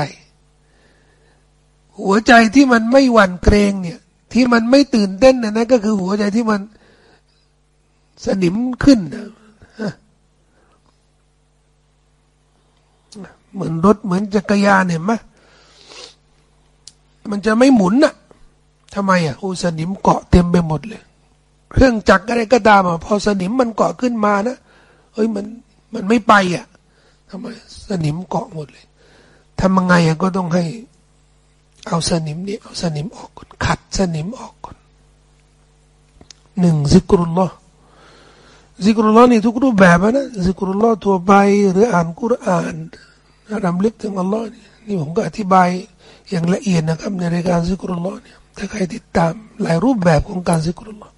หัวใจที่มันไม่หวั่นเกรงเนี่ย ที่มันไม่ตื่นเต้นนะนั่นก็คือหัวใจที่มันสนิมขึ้นนะเหมือนรถเหมือนจักรยานเห็นไหม มันจะไม่หมุนน่ะทำไมอะโอ้สนิมเกาะเต็มไปหมดเลย เครื่องจักรอะไรก็ตามอะพอสนิมมันเกาะขึ้นมานะเฮ้ยมันมันไม่ไปอะทำไมสนิมเกาะหมดเลยทำยังไงอะก็ต้องให้ เอาสนิมนี่เอาสนิมออกก่อนขัดสนิมออกก่อนหนึ่ง ذكر الله ذكر الله นี่ทุกรูปแบบนะ ذكر الله ทั่วไปหรืออ่านกุรอานรำลึกถึงอัลลอฮ์นี่ผมก็อธิบาย อย่างละเอียดนะครับในรายการ ذكر الله เนี่ยถ้าใครติดตามหลายรูปแบบของการ ذكر الله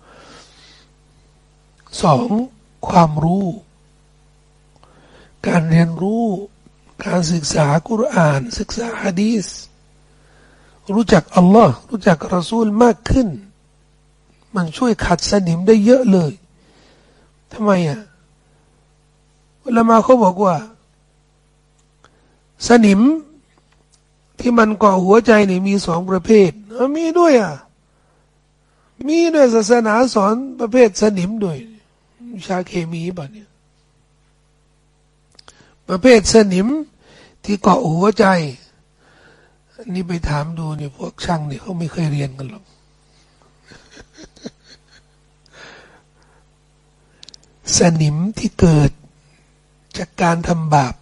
สองความรู้ การเรียนรู้ การศึกษากุรอาน ศึกษาฮะดีสรู้จักอัลลอฮ์รู้จักรอซูลมากขึ้น มันช่วยขัดสนิมได้เยอะเลยทำไมอะเวลามาเขาบอกว่า สนิม ที่มันเกาะหัวใจนี่มีสองประเภทมีด้วยอะมีด้วยศาสนาสอนประเภทสนิมด้วยวิชาเคมีป่ะเนี่ยประเภทสนิมที่เกาะหัวใจ นี่ไปถามดูเนี่ยพวกช่างเนี่ยเขาไม่เคยเรียนกันหรอกสนิมที่เกิดจากการทำบาป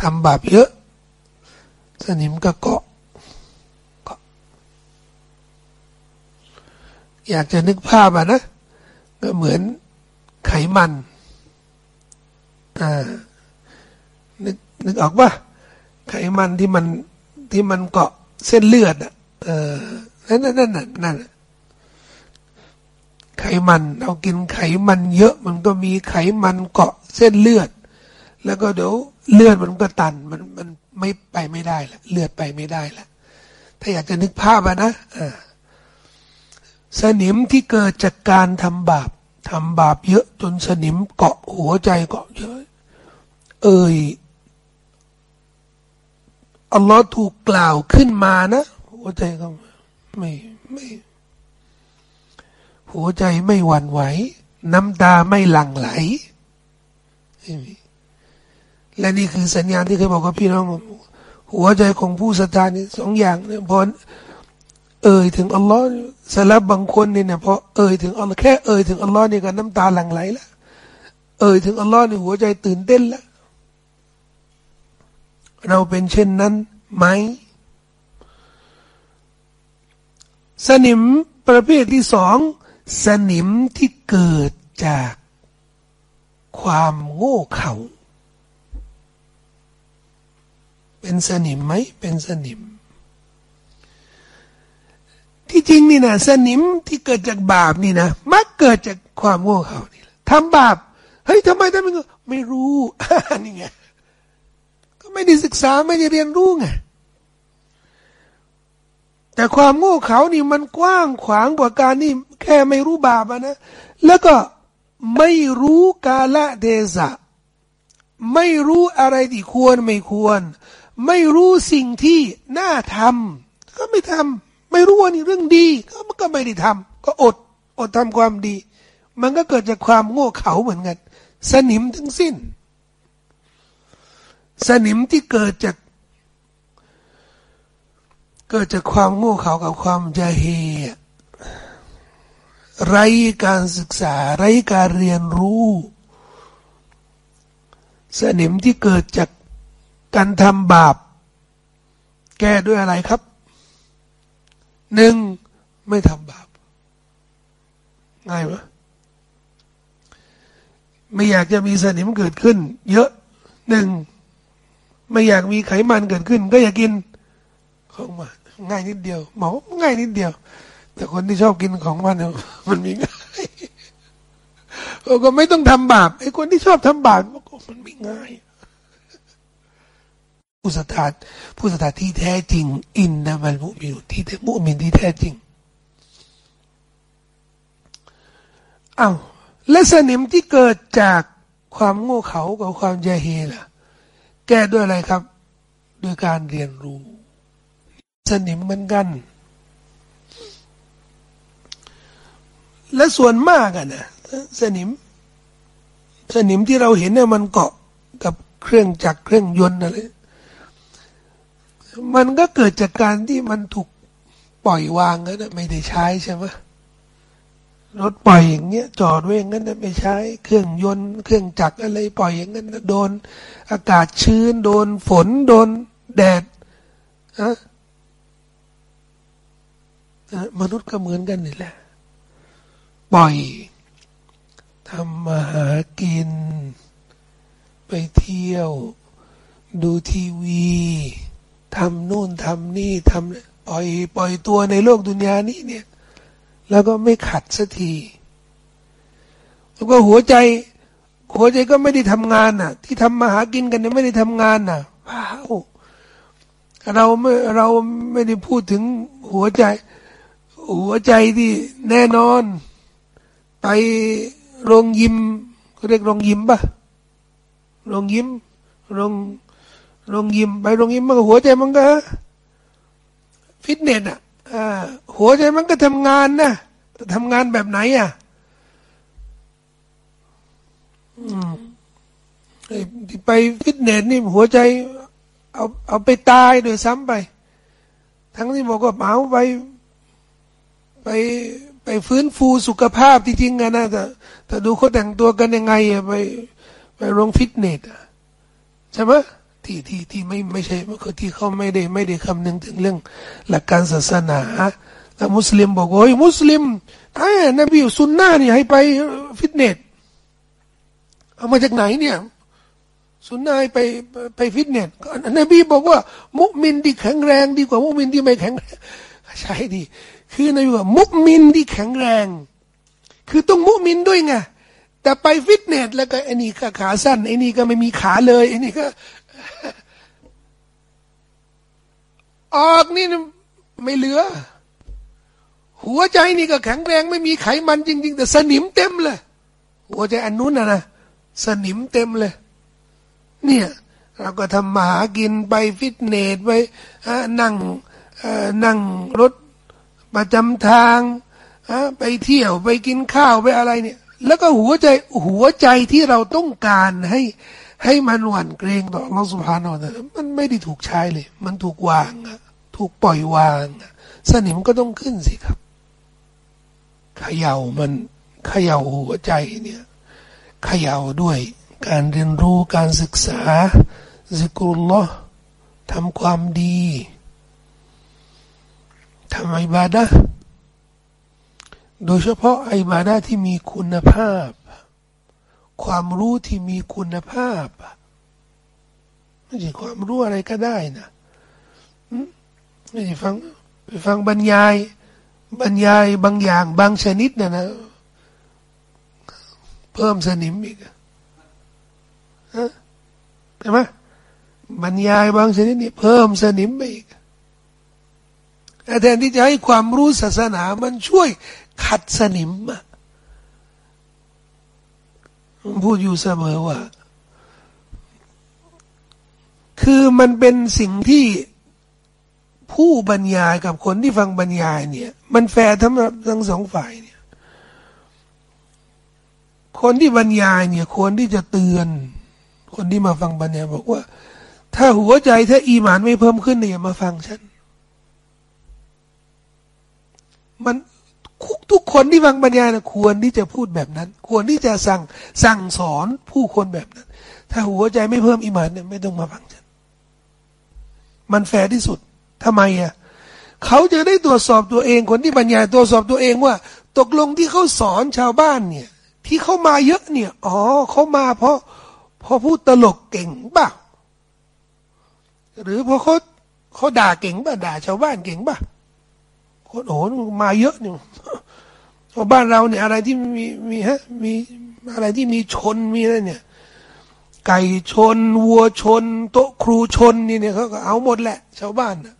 ทำบาปเยอะ สนิมก็เกาะเกาะ อยากจะนึกภาพอะนะ ก็เหมือนไขมันอ่านึกนึกออกปะไขมันที่มันที่มันเกาะเส้นเลือดอะ เออนั่นนั่นนั่นนั่นไขมันเรากินไขมันเยอะมันก็มีไขมันเกาะเส้นเลือด แล้วก็เดี๋ยวเลือดมันก็ตันมันมัน ไม่ไปไม่ได้ละเลือดไปไม่ได้ละถ้าอยากจะนึกภาพอะนะสนิมที่เกิดจากการทำบาปทำบาปเยอะจนสนิมเกาะหัวใจเกาะเยอะ เอ่ยอัลลอฮ์ถูกกล่าวขึ้นมานะหัวใจก็ไม่ไม่ หัวใจไม่หวั่นไหว น้ำตาไม่หลั่งไหล และนี่คือสัญญาณที่เคยบอกกับพี่น้องหัวใจของผู้ศรัทธานี่สองอย่างเนี่ยพอเอ่ยถึงอัลลอฮ์สลับบางคนเนี่ยพอเอ่ยถึงอัลลอฮ์แค่เอ่ยถึงอัลลอฮ์นี่ก็น้ำตาหลั่งไหลล้วเอ่ยถึงอัลลอฮ์นี่หัวใจตื่นเต้นล้วเราเป็นเช่นนั้นไหมสนิมประเภทที่สองสนิมที่เกิดจากความโง่เขลา เป็นสนิมไหมเป็นสนิม ที่จริงนี่นะสนิมที่เกิดจากบาปนี่นะมักเกิดจากความโง่เขลานี่แหละทำบาปเฮ้ยทำไมทำไมไม่รู้นี่ไงก็ไม่ได้ศึกษาไม่ได้เรียนรู้ไงแต่ความโง่เขลานี่มันกว้างขวางกว่าการนี่แค่ไม่รู้บาปนะแล้วก็ไม่รู้กาละเทศะไม่รู้อะไรที่ควรไม่ควร ไม่รู้สิ่งที่น่าทำก็ไม่ทำไม่รู้ว่านี่เรื่องดีก็มันก็ไม่ได้ทำก็อดอดทำความดี มันก็เกิดจากความโง่เขลาเหมือนกัน สนิมทั้งสิ้น สนิมที่เกิดจาก เกิดจากความโง่เขลากับความจาเฮไรการศึกษาไรการเรียนรู้ สนิมที่เกิดจาก การทำบาป แก้ด้วยอะไรครับหนึ่งไม่ทำบาป ง่ายไหมไม่อยากจะมีสนิมเกิดขึ้น เยอะหนึ่งไม่อยากมีไขมันเกิดขึ้น ก็อยากกินของมันง่ายนิดเดียวหมอง่ายนิดเดียว แต่คนที่ชอบกินของมันเนี่ยมันมีง่ายก็ไม่ต้องทำบาปไอ้คนที่ชอบทำบาปมันไม่ง่าย ผู้ศรัทธาผู้ศรัทธาที่แท้จริง อินนะมันมุมินที่มุมินที่แท้จริงอ้าวและสนิมที่เกิดจากความโง่เขลากับความยาเฮล่ะ แก้ด้วยอะไรครับ ด้วยการเรียนรู้ สนิมเหมือนกัน และส่วนมากอะนะสนิม สนิมที่เราเห็นเนี่ยมันเกาะกับเครื่องจักรเครื่องยนต์อะไร มันก็เกิดจากการที่มันถูกปล่อยวางกันไม่ได้ใช้ใช่ไหมรถปล่อยอย่างเงี้ยจอดไว้อย่างนั้นไม่ใช้ เครื่องยนต์เครื่องจักรอะไรปล่อยอย่างนั้นโดน อากาศชื้น โดนฝน โดนแดดอะมนุษย์ก็เหมือนกันนี่แหละ ปล่อยทำมาหากิน ไปเที่ยว ดูทีวี ทำนู่นทำนี่ทำปล่อยปล่อยตัวในโลกดุนยานี้เนี่ย แล้วก็ไม่ขัดสักทีแล้วก็หัวใจ หัวใจก็ไม่ได้ทำงานน่ะ ที่ทำมาหากินกันเนี่ยไม่ได้ทำงานน่ะว้าวเราไม่เราไม่ได้พูดถึงหัวใจ หัวใจที่แน่นอน ไปโรงยิมเขาเรียกโรงยิมปะโรงยิมโรง โรงยิมไปโรงยิมมันก็หัวใจมันก็ฟิตเนสอะหัวใจมันก็ทำงานนะทำงานแบบไหนอะไปฟิตเนสนี่หัวใจ เอาเอาไปตายโดยซ้ำไป ทั้งที่บอกว่าเอาไป ไปไปฟื้นฟูสุขภาพจริงกันนะแต่แต่ดูเขาแต่งตัวกันยังไงอะไป ไปโรงฟิตเนสใช่ไหม ที่ที่ที่ไม่ไม่ใช่ก็ที่เขาไม่ได้ไม่ได้คำนึงถึงเรื่อง หลักการศาสนาแต่มุสลิมบอกว่าโอ้ยมุสลิมไอ้นบีสุนนะนี่ให้ไปฟิตเนสเอามาจากไหนเนี่ยสุนนะไปไปฟิตเนสนบีบอกว่า มุมินที่แข็งแรงดีกว่ามุมินที่ไม่แข็งแรงใช่ดี คือนบีว่า มุมินที่แข็งแรง คือต้องมุมินด้วยไงแต่ไปฟิตเนสแล้วก็ไอ้นี่ก็ขาสั้นไอ้นี่ก็ไม่มีขาเลยไอ้นี่ก็ ออกนี่ไม่เหลือ หัวใจนี่ก็แข็งแรงไม่มีไขมันจริง ๆ แต่สนิมเต็มเลย หัวใจอันนู้นนะนะสนิมเต็มเลย เนี่ย เราก็ทำมาหากินไปฟิตเนสไปนั่งนั่งรถประจำทางไปเที่ยวไปกินข้าวไปอะไรเนี่ย แล้วก็หัวใจหัวใจที่เราต้องการให้ ให้มันหวั่นเกรงต่อเราสุภาโนแต่มันไม่ได้ถูกใช้เลย มันถูกวางถูกปล่อยวางสนิมก็ต้องขึ้นสิครับเขย่ามันเขย่าหัวใจเนี่ยเขย่าด้วย การเรียนรู้การศึกษาซิกรุลลอทำความดีทำไอบาดะโดยเฉพาะไอบาดะที่มีคุณภาพ ความรู้ที่มีคุณภาพไม่ใช่ความรู้อะไรก็ได้นะไม่ใช่ฟังไปฟังบรรยาย บรรยายบางอย่าง บางชนิดนะนะ เพิ่มสนิมอีกใช่ไหมบรรยายบางชนิดนี่เพิ่มสนิมไปอีกแทนที่จะให้ความรู้ศาสนามันช่วยขัดสนิมอะ พูดอยู่เสมอว่า คือมันเป็นสิ่งที่ผู้บรรยายกับคนที่ฟังบรรยายเนี่ย มันแฟร์ทั้งทั้งสองฝ่ายเนี่ย คนที่บรรยายเนี่ยควรที่จะเตือน คนที่มาฟังบรรยายบอกว่า ถ้าหัวใจถ้าอีหมานไม่เพิ่มขึ้นเนี่ยมาฟังฉัน มัน ทุกคนที่ฟังบรรยายนะควรที่จะพูดแบบนั้น ควรที่จะสั่งสั่งสอนผู้คนแบบนั้น ถ้าหัวใจไม่เพิ่มอิมานเนี่ยไม่ต้องมาฟังฉันมันแฟร์ที่สุดทำไมอะเขาจะได้ตรวจสอบตัวเองคนที่บรรยายตรวจสอบตัวเองว่า ตกลงที่เขาสอนชาวบ้านเนี่ย ที่เขามาเยอะเนี่ยอ๋อเขามาเพราะเพราะพูดตลกเก่งป่ะหรือเพราะเขาเขาด่าเก่งป่ะด่าชาวบ้านเก่งป่ะ คนโอ้มาเยอะเนี่ยเพราะบ้านเราเนี่ยอะไรที่มีมีฮะมีอะไรที่มีชนมีอะไรเนี่ย ไก่ชน วัวชน โต๊ะครูชนนี่เนี่ยเขาก็เอาหมดแหละ ชาวบ้านนะ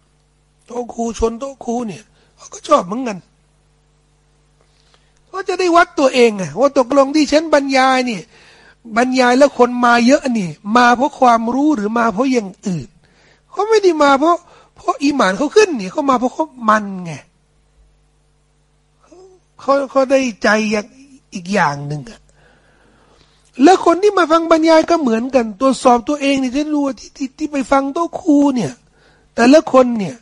โต๊ะครูชน โต๊ะครูเนี่ยเขาก็ชอบเหมือนกันก็จะได้วัดตัวเองไงว่าตกลงที่ฉันบรรยายนี่บรรยายแล้วคนมาเยอะนี่ มาเพราะความรู้หรือมาเพราะอย่างอื่นเขาไม่ได้มาเพราะเพราะอีหมานเขาขึ้นนี่เขามาเพราะเขามันไง เขาเขาได้ใจอย่างอีกอย่างหนึ่งอะแล้วคนที่มาฟังบรรยายก็เหมือนกันตรวจสอบตัวเองนี่จะรู้ที่ที่ที่ไปฟังโต๊ะครูเนี่ย แต่ละคนเนี่ย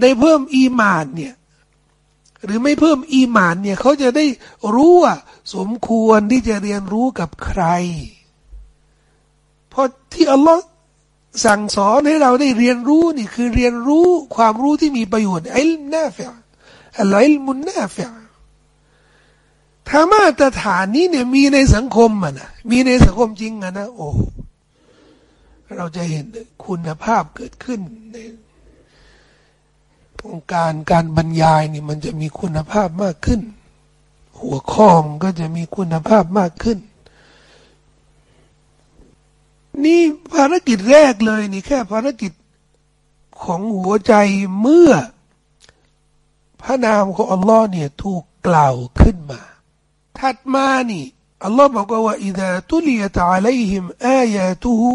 ได้เพิ่มอีมานเนี่ย หรือไม่เพิ่มอีมานเนี่ยเขาจะได้รู้ว่าสมควรที่จะเรียนรู้กับใครเพราะที่อัลลอฮ์สั่งสอนให้เราได้เรียนรู้นี่คือเรียนรู้ความรู้ที่มีประโยชน์ไอ้ลน่าเฟียอะไรมุนน่าฟีย ถ้ามาตรฐานนี้เนี่ยมีในสังคมอะนะมีในสังคมจริงอะนะโอ้เราจะเห็นคุณภาพเกิดขึ้นในองการการบรรยายนี่มันจะมีคุณภาพมากขึ้น หัวข้อมก็จะมีคุณภาพมากขึ้น นี่ภารกิจแรกเลยนี่แค่ภารกิจของหัวใจเมื่อ พระนามของอัลลอฮ์เนี่ยถูกกล่าวขึ้นมา ถัดมานี่อัลลอฮ์บอกว่าอิดะตุลียตะลัยฮิมอายาตุฮุ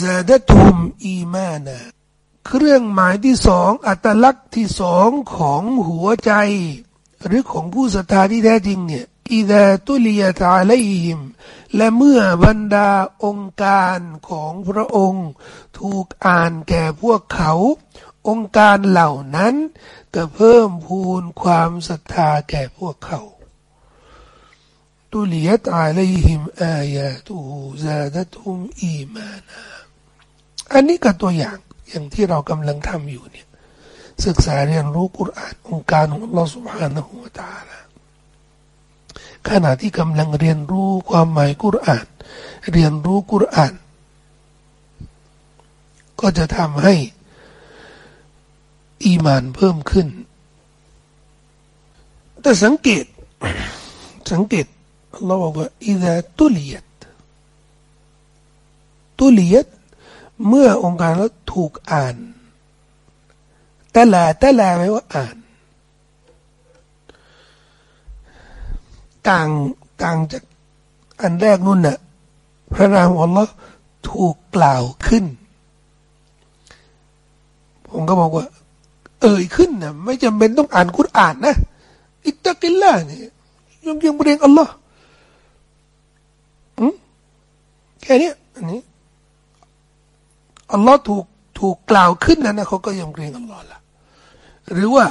ซาดะตุมอีมานะเครื่องหมายที่สองอัตลักษณ์ที่สองของหัวใจ หรือของผู้ศรัทธาที่แท้จริงเนี่ยอิดะตุลียตะลัยฮิมและเมื่อบรรดาองค์การของพระองค์ ถูกอ่านแก่พวกเขา องค์การเหล่านั้น ก็เพิ่มพูนความศรัทธาแก่พวกเขา ตุลียตอาลัยฮิมอายาตูซาดตุมอีมานาอันนี้ก็ตัวอย่างอย่างที่เรากำลังทำอยู่เนี่ยศึกษาเรียนรู้กุรอานองค์การของ Allah سبحانه และ تعالى ขณะที่กำลังเรียนรู้ความหมายกุรอาน เรียนรู้กุรอาน ก็จะทำให้ อีมานเพิ่มขึ้น แต่สังเกต สังเกต อัลลอฮ์บอกว่า إذا تليت ตุลียตเมื่อองค์การแล้วถูกอ่านแต่ละแต่ละไหมว่าอ่าน ต่างต่างจากอันแรกนู่นน่ะพระนามอัลลอฮ์ถูกกล่าวขึ้น ผมก็บอกว่า เอ่ยขึ้นนะไม่จำเป็นต้องอ่านกุรอานนะ อิตตะกิลละนี่ยังยังเรียงอัลลอฮ์ แค่นี้อันนี้อัลลอฮ์ถูกถูกกล่าวขึ้นนั้นนะเขาก็ยำเกรงอัลลอฮ์ละหรือว่า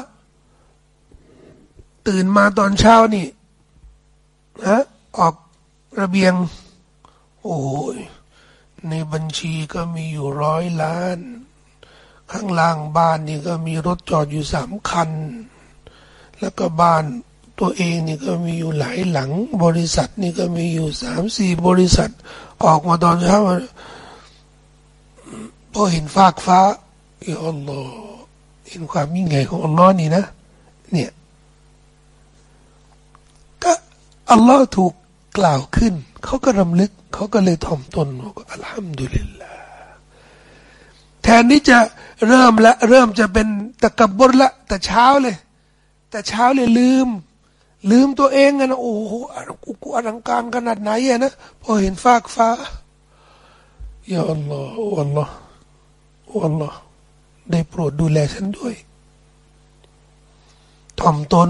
ตื่นมาตอนเช้านี่นะออกระเบียง โอ้ยในบัญชีก็มีอยู่ร้อยล้าน ข้างล่างบ้านนี่ก็มีรถจอดอยู่สามคัน แล้วก็บ้านตัวเองนี่ก็มีอยู่หลายหลัง บริษัทนี่ก็มีอยู่สามสี่บริษัท ออกมาตอนเช้าพอเห็นฟากฟ้าอิอัลลอฮ์เห็นความยิ่งใหญ่ของอัลลอฮ์นี่นะ เนี่ยก็อัลลอฮ์ถูกกล่าวขึ้น เขาก็รำลึก เขาก็เลยถ่อมตนบอกอัลฮัมดุลิลลาแทนที่จะเริ่มละ เริ่มจะเป็นตะกบบรละ แต่เช้าเลย แต่เช้าเลยลืม ลืมตัวเองนะโอ้โหกูอลังการขนาดไหนอะนะพอเห็นฟากฟ้าอย่าอัลลอฮ์อัลลอฮ์อัลลอฮ์ได้โปรดดูแลฉันด้วยถ่อมตน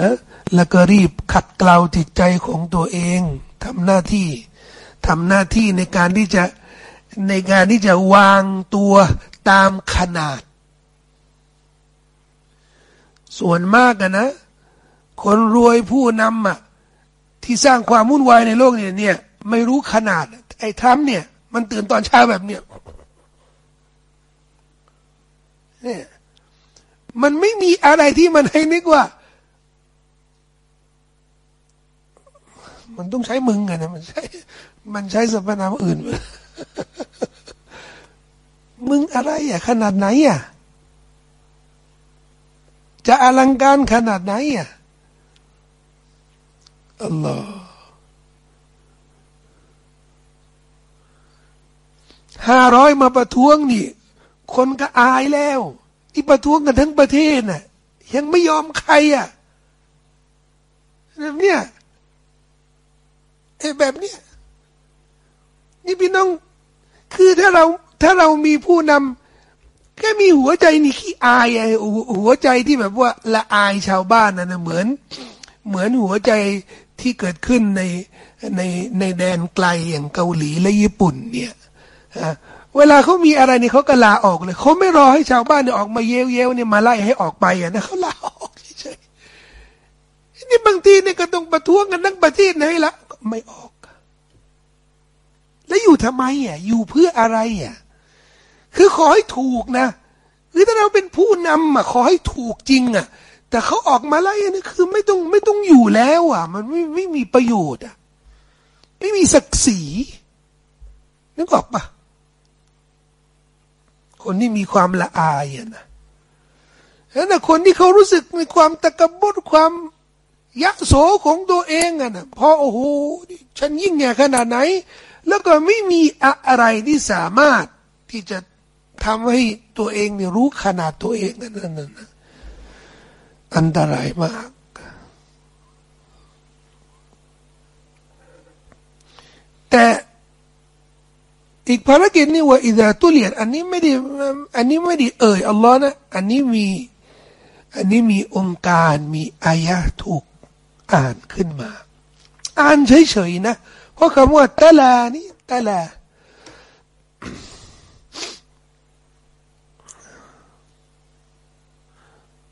นะแล้วก็รีบขัดเกลาจิตใจของตัวเองทำหน้าที่ทำหน้าที่ในการที่จะในการที่จะวางตัวตามขนาด ส่วนมากกันะ คนรวยผู้นำอะที่สร้างความวุ่นวายในโลกเนี่ยเนี่ย ไม่รู้ขนาด ไอ้ทรัมเนี่ย มันตื่นตอนเช้าแบบเนี้ยเนี่ยมันไม่มีอะไรที่มันให้นึกว่า มันต้องใช้มึงไงนะมันใช้ มันใช้สรรพนามอื่น มึงอะไรอะ ขนาดไหนอะ จะอลังการขนาดไหนอะอัลลอฮ์ห้าร้อยมาประท้วงนี่ คนก็อายแล้วที่ประท้วงกันทั้งประเทศน่ะ ยังไม่ยอมใครอะเนี่ยไอ้แบบเนี้ยนี่พี่น้อง คือถ้าเราถ้าเรามีผู้นำ แค่มีหัวใจนี่ขี้อายไอ้หัวใจที่แบบว่าละอายชาวบ้านนะนะเหมือน เหมือนหัวใจที่เกิดขึ้นในในในแดนไกลอย่างเกาหลีและญี่ปุ่นเนี่ยเวลาเขามีอะไรเนี่ยเขาก็ลาออกเลยเขาไม่รอให้ชาวบ้านเนี่ยออกมาเย้ยวๆเนี่ยมาไล่ให้ออกไปอะนะเขาลาออกเฉยๆนี่บางทีเนี่ยก็ต้องประท้วงกันทั้งประเทศให้ละไม่ออก แล้วอยู่ทำไมอะอยู่เพื่ออะไรอะ คือขอให้ถูกนะคือถ้าเราเป็นผู้นำอะขอให้ถูกจริงอะ แต่เขาออกมาไล่นี่คือไม่ต้องไม่ต้องอยู่แล้วอะ มันไม่ไม่มีประโยชน์อะ ไม่มีศักดิ์ศรีนึกออกปะคนที่มีความละอายนะแล้วนะคนที่เขารู้สึกมีความตะกบดความยะโสของตัวเองอะนะพอโอ้โหฉันยิ่งใหญ่ขนาดไหน แล้วก็ไม่มีอะไรที่สามารถที่จะ ทำให้ตัวเองเนี่ยรู้ขนาดตัวเองนั่นนั่นอันตรายมาก แต่อีกภารกิจนี่ว่าอิดะตุเลียนอันนี้ไม่ได้อันนี้ไม่ได้เอ่ยอัลลอฮ์นะอันนี้มีอันนี้มีองค์การมีอายะถูกอ่านขึ้นมา อ่านเฉยๆนะ เพราะคำว่าตะลานี่ตะลา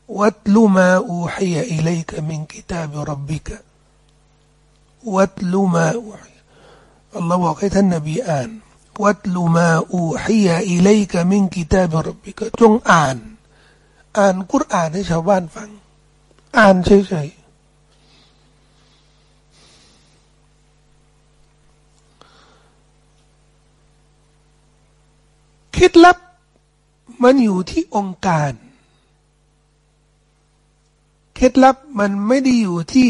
واتل ما أوحي إليك من كتاب ربك واتل ما أوحي الله บอกให้ท่านนบีอ่านวัตลุมาอูฮียอิเลกมิงกิตาบรับบิกจงอ่าน อ่านกุรอานให้ชาวบ้านฟัง อ่านเฉยๆคิดลับมันอยู่ที่องค์การ เคล็ดลับมันไม่ได้อยู่ที่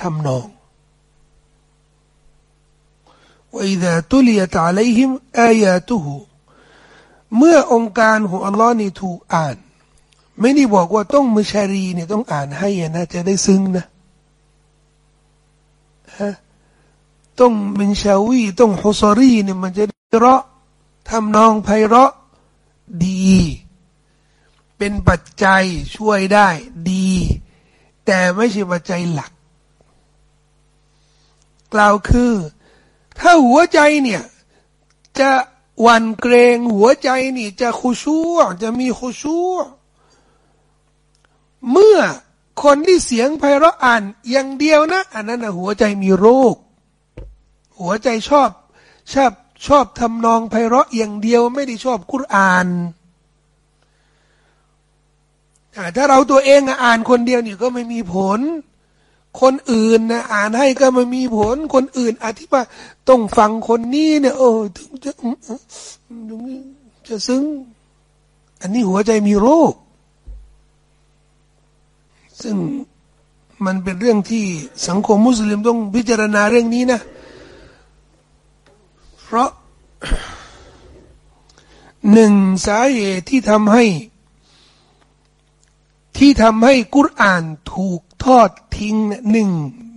ทำนอง وإذا تليت عليهم آياته เมื่อองค์การของอัลลอฮ์นี่ถูกอ่าน ไม่ได้บอกว่าต้องมุชารีเนี่ยต้องอ่านให้นะจะได้ซึ้งนะฮะต้องมินชาวีต้องฮุซารีเนี่ยมันจะเราะทำนองไพเราะดี เป็นปัจจัยช่วยได้ดี แต่ไม่ใช่ปัจจัยหลัก กล่าวคือ ถ้าหัวใจเนี่ย จะวันเกรงหัวใจนี่จะคุชูจะมีคุชูเมื่อคนที่เสียงไพเราะอ่านอย่างเดียวนะ อันนั้นนะหัวใจมีโรค หัวใจชอบชอบชอบทำนองไพเราะอย่างเดียวไม่ได้ชอบกุรอาน ถ้าเราตัวเองอ่านคนเดียวนี่ก็ไม่มีผล คนอื่นนะอ่านให้ก็ไม่มีผล คนอื่นอธิบายต้องฟังคนนี้เนี่ยเออถึงจะจะซึ้ง อันนี้หัวใจมีโรค ซึ่งมันเป็นเรื่องที่สังคมมุสลิมต้องพิจารณาเรื่องนี้นะ เพราะหนึ่งสาเหตุที่ทำให้ ที่ทำให้กุรอานถูกทอดทิ้งหนึ่ง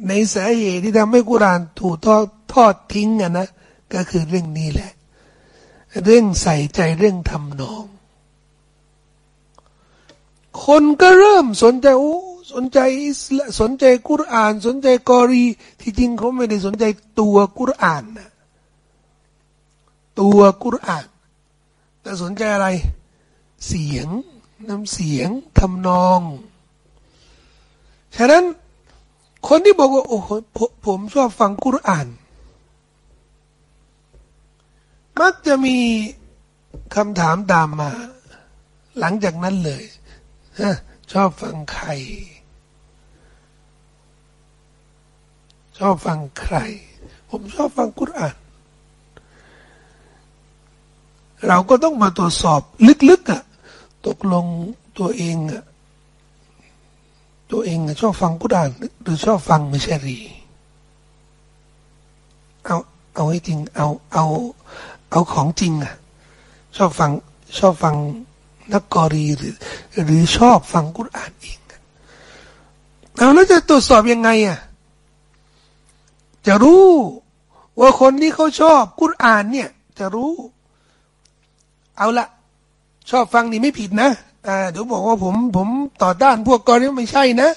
ในสาเหตุที่ทำให้กุรอานถูกทอดทอดทิ้งอะนะก็คือเรื่องนี้แหละ เรื่องใส่ใจเรื่องทำนอง คนก็เริ่มสนใจโอ้สนใจสนใจกุรอาน สนใจกอรี ที่จริงเขาไม่ได้สนใจตัวกุรอานนะตัวกุรอาน แต่สนใจอะไร เสียง น้ำเสียงทำนอง ฉะนั้นคนที่บอกว่า โอ้โหผมชอบฟังกุรอาน มักจะมีคำถามตามมา หลังจากนั้นเลยชอบฟังใคร ชอบฟังใคร ผมชอบฟังกุรอาน เราก็ต้องมาตรวจสอบลึกๆอะ่ะ ตกลงตัวเองอะตัวเองชอบฟังกุรานหรือชอบฟังมิชรีเอาเอาให้จริง เอาเอาเอาของจริงอะชอบฟังชอบฟังนักกอรีหรือ หรือชอบฟังกุรานเองเอาแล้วจะตรวจสอบยังไงอะจะรู้ว่าคนที่เขาชอบกุรอานเนี่ย จะรู้ เอาละ ชอบฟังนี่ไม่ผิดนะอ่าเดี๋ยวบอกว่าผมผมต่อต้านพวกกอรีไม่ใช่นะ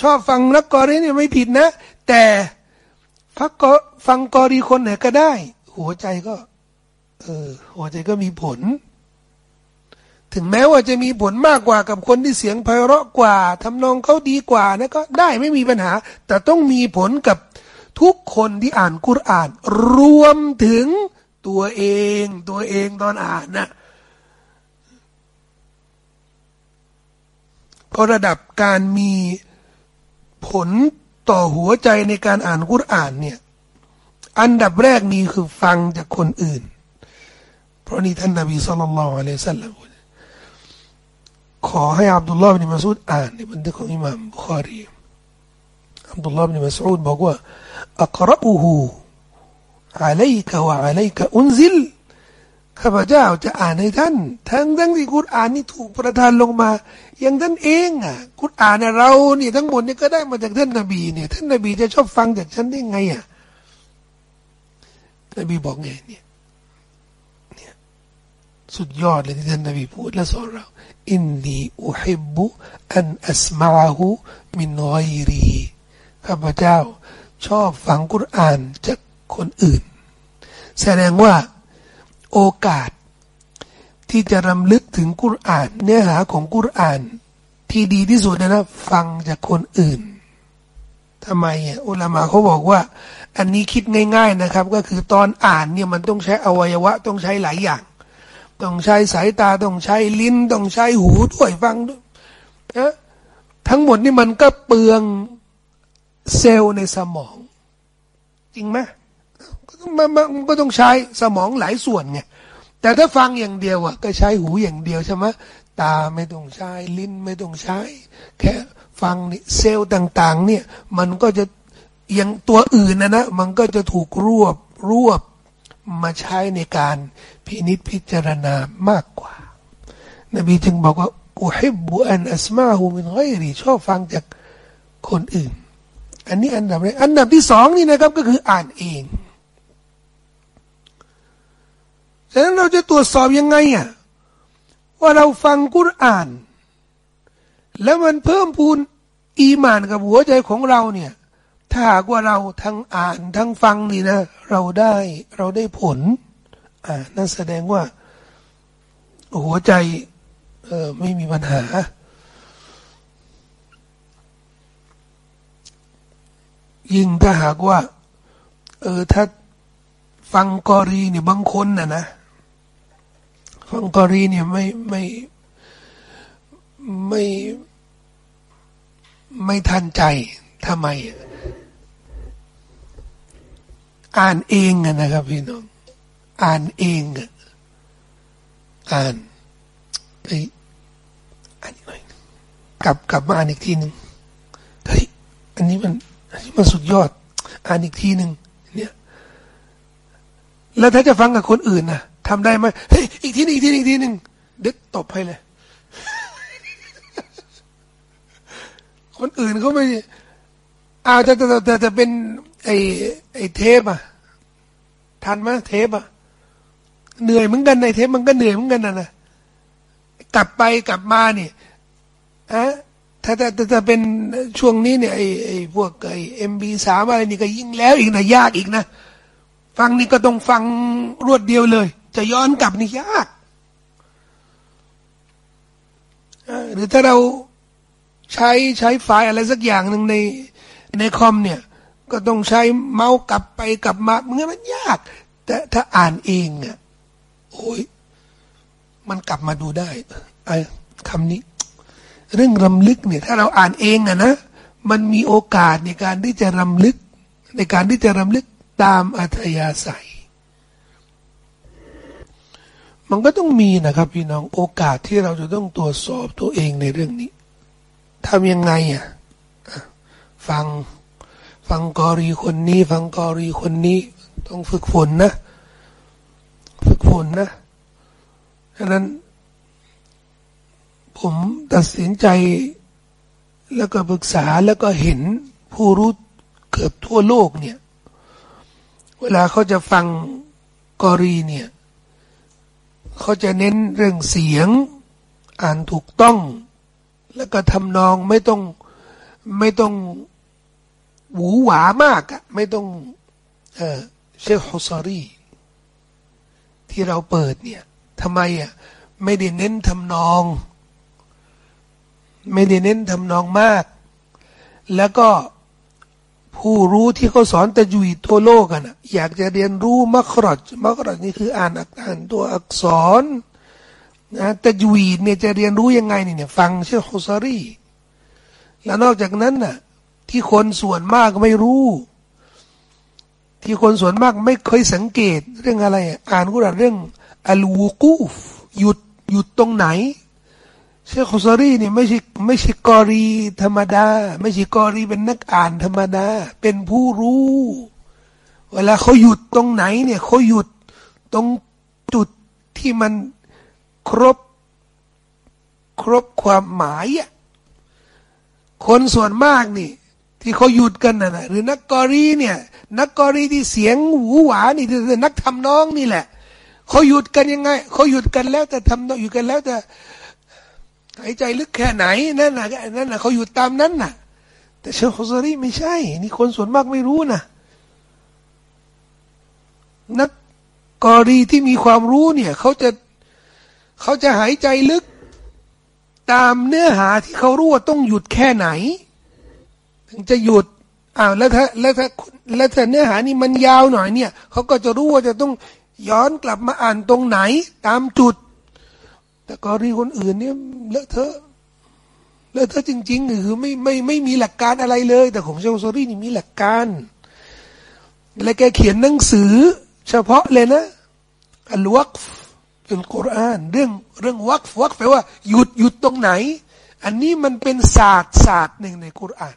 ชอบฟังนักกอรีเนี่ยไม่ผิดนะ แต่ฟักกอฟังกอรีคนไหนก็ได้ หัวใจก็ เออ หัวใจก็มีผล ถึงแม้ว่าจะมีผลมากกว่ากับคนที่เสียงไพเราะกว่าทำนองเขาดีกว่านะก็ได้ไม่มีปัญหา แต่ต้องมีผลกับทุกคนที่อ่านกุรอาน รวมถึงตัวเอง ตัวเองตอนอ่านนะเพราะระดับการมีผลต่อหัวใจในการอ่านกุรอานเนี่ย อันดับแรกมีคือฟังจากคนอื่น เพราะนี่ท่านนบีสุลต่านละอัลลอฮฺสัลลัมขอให้อับดุลลอฮ์บินมาสูดอ่านในบันทึกของอิหม่ามบุคารีอับดุลลอฮ์บินมาสูดบอกว่าอักรอูฮูอะลัยกะวะอะลัยกะอุนซิล ข้าพเจ้าจะอ่านให้ท่าน ทั้งทั้งที่กุรอานนี่ถูกประทานลงมา อย่างท่านเองอะกุรอานเราเนี่ยทั้งหมดนี่ก็ได้มาจากท่านนบีเนี่ย ท่านนบีจะชอบฟังจากฉันได้ไงอะนบีบอกไงเนี่ยเนี่ยสุดยอดเลยที่ท่านนบีพูดและสอนเราอินนีอุฮิบุอันอัสมาหูมินไกรีข้าพเจ้า ชอบฟังกุรอานจากคนอื่น แสดงว่า โอกาส ที่จะรำลึกถึงกุรอาน เนื้อหาของกุรอาน ที่ดีที่สุดนะฟังจากคนอื่นทำไมอะอุลามะเขาบอกว่า อันนี้คิดง่าย ๆนะครับ ก็คือตอนอ่านเนี่ยมันต้องใช้อวัยวะ ต้องใช้หลายอย่าง ต้องใช้สายตาต้องใช้ลิ้น ต้องใช้หูด้วยฟังด้วยนะทั้งหมดนี่มันก็เปลืองเซลล์ในสมอง จริงไหม มันมันก็ต้องใช้สมองหลายส่วนไงแต่ถ้าฟังอย่างเดียวอะ ก็ใช้หูอย่างเดียวใช่ไหมตาไม่ต้องใช้ลิ้นไม่ต้องใช้ แค่ฟังนี่เซลล์ต่าง ๆ เนี่ย มันก็จะอย่างตัวอื่นนะนะมันก็จะถูกรวบรวบมาใช้ในการพินิจพิจารณามากกว่า นบีจึงบอกว่าอุฮิบุอันอัสมาหูมินไกรีชอบฟังจากคนอื่น อันนี้อันดับแรกอันดับที่สองนี่นะครับก็คืออ่านเอง ฉะนั้นเราจะตรวจสอบยังไงอะว่าเราฟังกุรอาน แล้วมันเพิ่มพูนอีมานกับหัวใจของเราเนี่ย ถ้าหากว่าเราทั้งอ่านทั้งฟังนี่นะ เราได้เราได้ผล อ่านั่นแสดงว่า หัวใจ เออไม่มีปัญหา ยิ่งถ้าหากว่า เออถ้าฟังกอรีเนี่ยบางคนน่ะนะ ฟังกอรีเนี่ยไม่ไม่ไม่ไม่ทันใจทำไม อ่านเองนะครับพี่น้อง อ่านเองอ่านไอ้อ่านอีกหน่อยกลับกลับมาอ่านอีกทีหนึ่งเฮ้ยอันนี้มันอันนี้มันสุดยอด อ่านอีกทีหนึ่งเนี่ย แล้วถ้าจะฟังกับคนอื่นนะ ทำได้ไหมเฮ้ยอีกทีนึงอีกทีนึงอีกทีนึงเด็กตบให้เลย คนอื่นเขาไม่อาจจะแต่แต่จะเป็น ไอ้ไอ้เทปอะทันไหมเทปอะเหนื่อยเหมือนกันในเทปมันก็เหนื่อยเหมือนกันนะนะกลับไปกลับมาเนี่ยอะถ้าถ้าถ้าเป็นช่วงนี้เนี่ยไอ้ไอ้พวกไอ้เอ็มบีสามอะไรนี่ก็ยิ่งแล้วอีกนะยากอีกนะฟังนี่ก็ต้องฟังรวดเดียวเลย จะย้อนกลับนี่ยากหรือถ้าเราใช้ใช้ไฟล์อะไรสักอย่างหนึ่งในในคอมเนี่ย ก็ต้องใช้เมาส์กลับไปกลับมาเมื่อมันยาก แต่ถ้าอ่านเองอะโอ้ยมันกลับมาดูได้ไอ้คำนี้ เรื่องรำลึกเนี่ย ถ้าเราอ่านเองอะนะมันมีโอกาสในการที่จะรำลึก ในการที่จะรำลึกตามอัธยาศัย มันก็ต้องมีนะครับพี่น้องโอกาสที่เราจะต้องตรวจสอบตัวเองในเรื่องนี้ทำยังไงอะฟังฟังกอรีคนนี้ ฟังกอรีคนนี้ ต้องฝึกฝนนะ ฝึกฝนนะฉะนั้น ผมตัดสินใจแล้วก็ปรึกษาแล้วก็เห็นผู้รู้เกือบทั่วโลกเนี่ย เวลาเขาจะฟังกอรีเนี่ย เขาจะเน้นเรื่องเสียง อ่านถูกต้อง แล้วก็ทำนองไม่ต้องไม่ต้องหวือหวามากอะไม่ต้องเออเชคฮุซารีที่เราเปิดเนี่ยทำไมอะไม่ได้เน้นทำนอง ไม่ได้เน้นทำนองมาก แล้วก็ ผู้รู้ที่เขาสอนตะจุยทั่วโลกกันอยากจะเรียนรู้มัครอดมัครอดนี่คืออ่านอ่านตัวอักษรนะตะจุยเนี่ยจะเรียนรู้ยังไงเนี่ยฟังเชคฮุซารีแล้วนอกจากนั้นน่ะที่คนส่วนมากไม่รู้ ที่คนส่วนมากไม่เคยสังเกตเรื่องอะไร อ่านกุรานเรื่องอัลวูกูฟหยุดหยุดตรงไหน เชคฮุซารีนี่ไม่ใช่ไม่ใช่กอรีธรรมดา ไม่ใช่กอรีเป็นนักอ่านธรรมดา เป็นผู้รู้ เวลาเขาหยุดตรงไหนเนี่ยเขาหยุดตรงจุดที่มันครบครบความหมายอะคนส่วนมากนี่ ที่เขาหยุดกันนะหรือนักกอรีเนี่ย นักกอรีที่เสียงหูหวานี่คือนักทำน้องนี่แหละเขาหยุดกันยังไงเขาหยุดกันแล้วแต่ทำน้องอยู่กันแล้วแต่ หายใจลึกแค่ไหนนั่นน่ะนั่นน่ะเขาหยุดตามนั้นน่ะ แต่เชคฮุซารีไม่ใช่ นี่คนส่วนมากไม่รู้นะนักกอรีที่มีความรู้เนี่ยเขาจะเขาจะหายใจลึก ตามเนื้อหาที่เขารู้ว่าต้องหยุดแค่ไหน ถึงจะหยุดอ้าวแล้วถ้าแล้วถ้าแล้วถ้าเนื้อหานี่มันยาวหน่อยเนี่ยเขาก็จะรู้ว่าจะต้องย้อนกลับมาอ่านตรงไหน ตามจุด แต่กรณีคนอื่นเนี่ยเลอะเทอะเลอะเทอะจริงๆคือไม่ไม่ไม่มีหลักการอะไรเลย แต่ของเชลซอรี่นี่มีหลักการ และแกเขียนหนังสือ เฉพาะเลยนะอัลวักฟเป็นกุรอาน เรื่องเรื่องวักฟวักแปลว่าหยุดหยุดตรงไหน อันนี้มันเป็นศาสตร์ศาสตร์หนึ่งในกุรอาน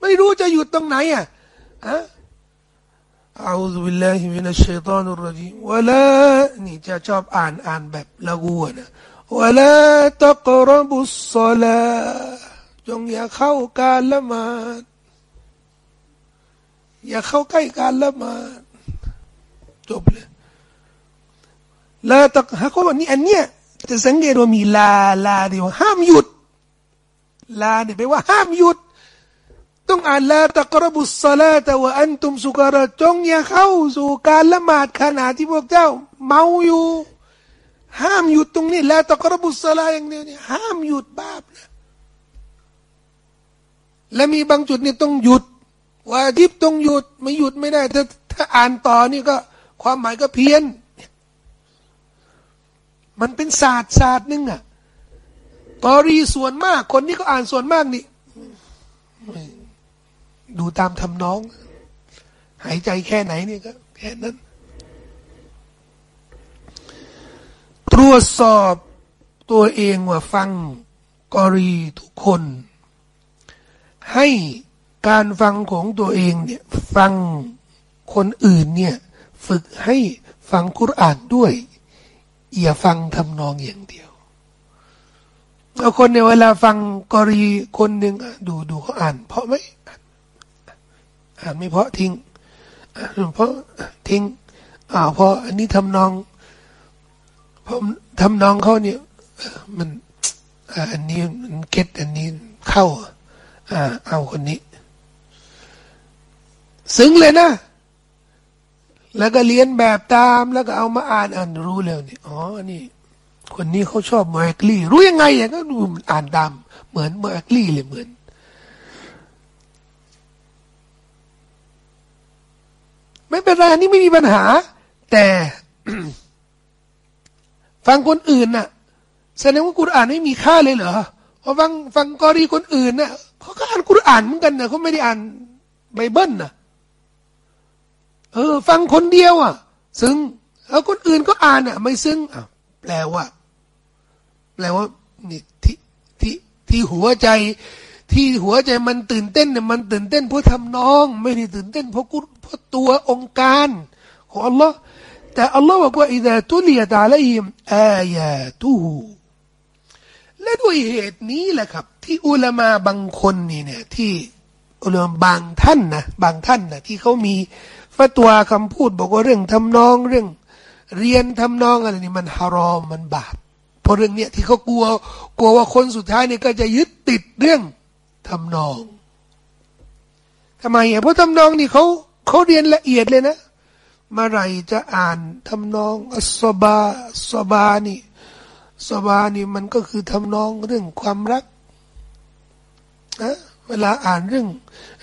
ไม่รู้จะหยุดตรงไหนอะอะ อาอุบิลลาฮิมินัชชัยตานุรจีวะลานี่จะชอบอ่านอ่านแบบละกูนะวะลาตะกรบุสซาลาจงอย่าเข้าการละหมาดอย่าเข้าใกล้การละหมาดจบเลยลาตะฮะก็วันนี้อันเนี้ยจะสังเกตว่ามีลาลาเดียวห้ามหยุด ลาเนี่ยแปลว่าห้ามหยุด ต้องอ่านลาตะกรบุสซาลาตะวะอันตุมสุการะจงอย่าเข้าสู่การละหมาดขณะที่พวกเจ้า เมาอยู่ ห้ามหยุดตรงนี้ลาตะกรบุสซาลาอย่างเดียวนี่ห้ามหยุดบาปนะและมีบางจุดนี่ต้องหยุดว่าทิพต้องหยุดไม่หยุดไม่ได้ ถ้าถ้าอ่านต่อนี่ก็ความหมายก็เพี้ยน มันเป็นศาสตร์ศาสตร์นึงอะกอรีส่วนมาก คนที่เขาอ่านส่วนมากนี่ ดูตามทำน้อง หายใจแค่ไหนเนี่ยก็แค่นั้น ตรวจสอบตัวเองว่าฟังกอรีทุกคน ให้การฟังของตัวเองเนี่ยฟังคนอื่นเนี่ยฝึกให้ฟังคุรานด้วย อย่าฟังทำนองอย่างเดียวแล้วคนในเวลาฟังกรีคนหนึ่งดูดูเขาอ่าน เพราะไหม อ่านไม่เพราะทิ้งเพราะทิ้งอ่าเพราะอันนี้ทำนองเพราะทำนองเขาเนี่ยมันอันนี้มันเก็ตอันนี้เข้าอ่าเอาคนนี้ ซึ้งเลยนะ แล้วก็เรียนแบบตาม แล้วก็เอามาอ่านอ่านรู้แล้วนี่อ๋อนี่ คนนี้เขาชอบมอกลี่ รู้ยังไงอะก็ดูอ่านตาม เหมือนมอกลี่เลยเหมือน ไม่เป็นไรนี่ไม่มีปัญหา แต่ฟังคนอื่นน่ะแสดงว่ากุรอานไม่มีค่าเลยเหรอพอฟังฟังกอรีคนอื่นน่ะเขาก็อ่านกุรอานเหมือนกันนะเขาไม่ได้อ่านไบเบิลน่ะเออ ฟังคนเดียวอะ ซึ้งแล้วคนอื่นก็อ่านอะ ไม่ซึ้งอะแปลว่าแปลว่านี่ที่ที่ที่หัวใจ ที่หัวใจมันตื่นเต้นเนี่ยมันตื่นเต้นเพราะทำนอง ไม่ได้ตื่นเต้นเพราะกุเพราะตัวองค์การของอัลลอฮ์แต่อัลลอฮ์บอกว่าอิดะตุลียตาลัยิมอายาตูและด้วยเหตุนี้แหละครับ ที่อุลามาบางคนนี่เนี่ยที่อุลามบางท่านนะบางท่านนะที่เขามีฟัตัวคำพูดบอกว่าเรื่องทำนองเรื่อง เรียนทำนองอะไรนี่มันฮารอมมันบาปเพราะเรื่องเนี้ยที่เขากลัวกลัวว่าคนสุดท้ายเนี่ยก็จะยึดติดเรื่อง ทำนองทำไมอะเพราะทำนองนี่เขาเขาเรียนละเอียดเลยนะเมื่อไรจะอ่านทำนองอัสบาสบานี่สบานี่มันก็คือทำนองเรื่องความรักนะเวลาอ่านเรื่อง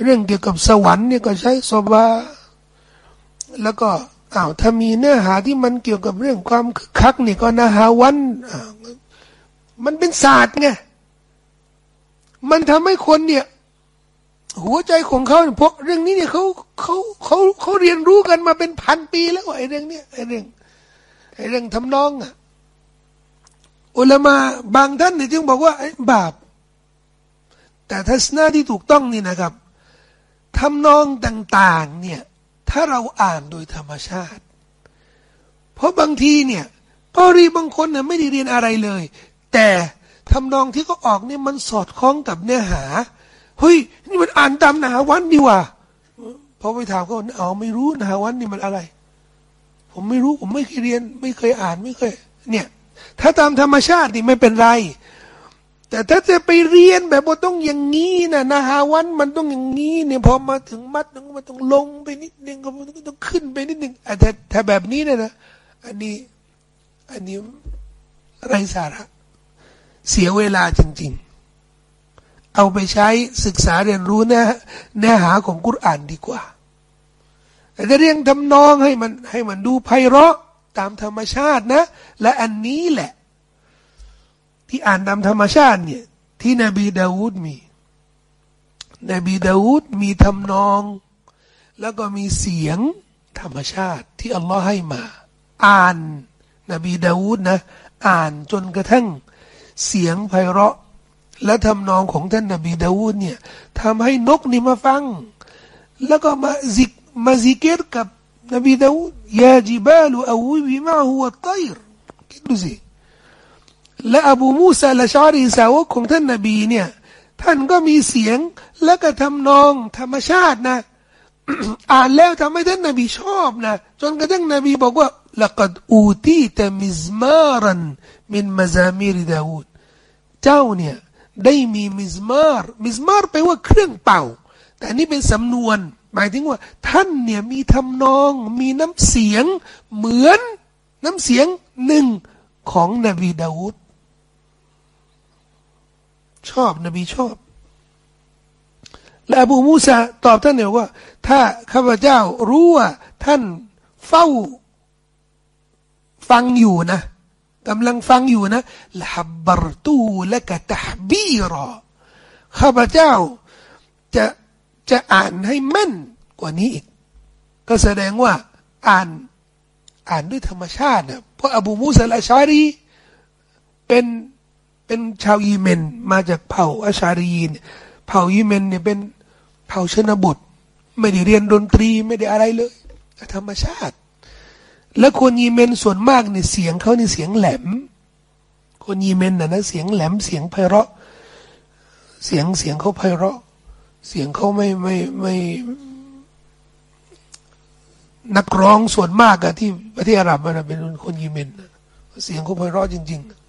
เรื่องเกี่ยวกับสวรรค์เนี่ยก็ใช้สบา แล้วก็อ้าวถ้ามีเนื้อหาที่มันเกี่ยวกับเรื่องความคักนี่ก็นาหาวัน มันเป็นศาสตร์ไง มันทำให้คนเนี่ย หัวใจของเขาเพราะเรื่องนี้เนี่ยเขาเขาเขาเขาเรียนรู้กันมาเป็นพันปีแล้วไอ้เรื่องเนี้ยไอ้เรื่องไอ้เรื่องทำนองอะอุลามาบางท่านเนี่ยจึงบอกว่าบาป แต่ทัศนะที่ถูกต้องนี่นะครับทำนองต่างๆเนี่ยถ้าเราอ่านโดยธรรมชาติ เพราะบางทีเนี่ยกอรีบางคนเนี่ยไม่ได้เรียนอะไรเลย แต่ ทำนองที่เขาออกเนี่ยมันสอดคล้องกับเนื้อหาเฮ้ยนี่มันอ่านตามนาวันดีว่าพอไปถามเขาเอาไม่รู้นาวันนี่มันอะไร ผมไม่รู้ผมไม่เคยเรียน ไม่เคยอ่านไม่เคย เนี่ย ถ้าตามธรรมชาตินี่ไม่เป็นไร แต่ถ้าจะไปเรียนแบบว่าต้องอย่างนี้นะนาฮาวันมันต้องอย่างนี้เนี่ยพอมาถึงมัดนึงมันต้องลงไปนิดนึงก็ต้องขึ้นไปนิดนึงแต่ถ้าแบบนี้เนี่ยนะ อันนี้ อันนี้ไรสาระ เสียเวลาจริง ๆ เอาไปใช้ศึกษาเรียนรู้เนื้อเนื้อหาของกุรอานดีกว่า แต่จะเรียงทำนองให้มันให้มันดูไพเราะตามธรรมชาตินะ และอันนี้แหละ ที่อ่านตามธรรมชาติเนี่ยที่นบีดาวูดมี นบีดาวูดมีทำนอง แล้วก็มีเสียงธรรมชาติที่อัลลอฮ์ให้มา อ่าน นบีดาวูดนะ อ่านจนกระทั่ง เสียงไพเราะและทำนองของท่านนบีดาวูดเนี่ยทำให้นกนี่มาฟัง แล้วก็มาซิกมาซิกเกตกับนบีดาวูดยาจิบาลูอาวิบิมาหัวไตร์คิดดูสิและอบูมูซาละชารีสาวกของท่านนบีเนี่ยท่านก็มีเสียงแล้วก็ทำนองธรรมชาตินะ อ่านแล้วทำให้ท่านนบีชอบนะจนกระทั่งนบีบอกว่า لقد أوتيت مزمارا من مزامير داود เจ้าเนี่ยได้มีมิซมาร์มิซมาร์แปลว่าเครื่องเป่า แต่นี่เป็นสำนวน หมายถึงว่า ท่านเนี่ยมีทำนอง มีน้ำเสียง เหมือนน้ำเสียงหนึ่งของนบีดาวูดชอบนบีชอบ และอบูมูซาตอบท่านเนี่ยว่า ถ้าข้าพเจ้ารู้ว่าท่านเฝ้าฟังอยู่นะ กำลังฟังอยู่นะละฮับบรตูและกะตะบีรอข้าพเจ้าจะจะอ่านให้แม่นกว่านี้อีก ก็แสดงว่าอ่านอ่านด้วยธรรมชาติเนี่ยเพราะอบูมูสลาชารีเป็นเป็นชาวยีเมนมาจากเผ่าอาชารีนเผ่ายีเมนเนี่ยเป็นเผ่าชนบท ไม่ได้เรียนดนตรีไม่ได้อะไรเลย ธรรมชาติ แล้วคนยีเมนส่วนมากเนี่ยเสียงเขาเนี่เสียงแหลม คนยีเมนน่ะนะเสียงแหลมเสียงไพเราะ เสียงเสียงเขาไพเราะ เสียงเขาไม่ไม่ไม่นักร้องส่วนมากอะที่ประเทศอาหรับมันเป็นคนยีเมนเสียงเขาไพเราะจริงๆ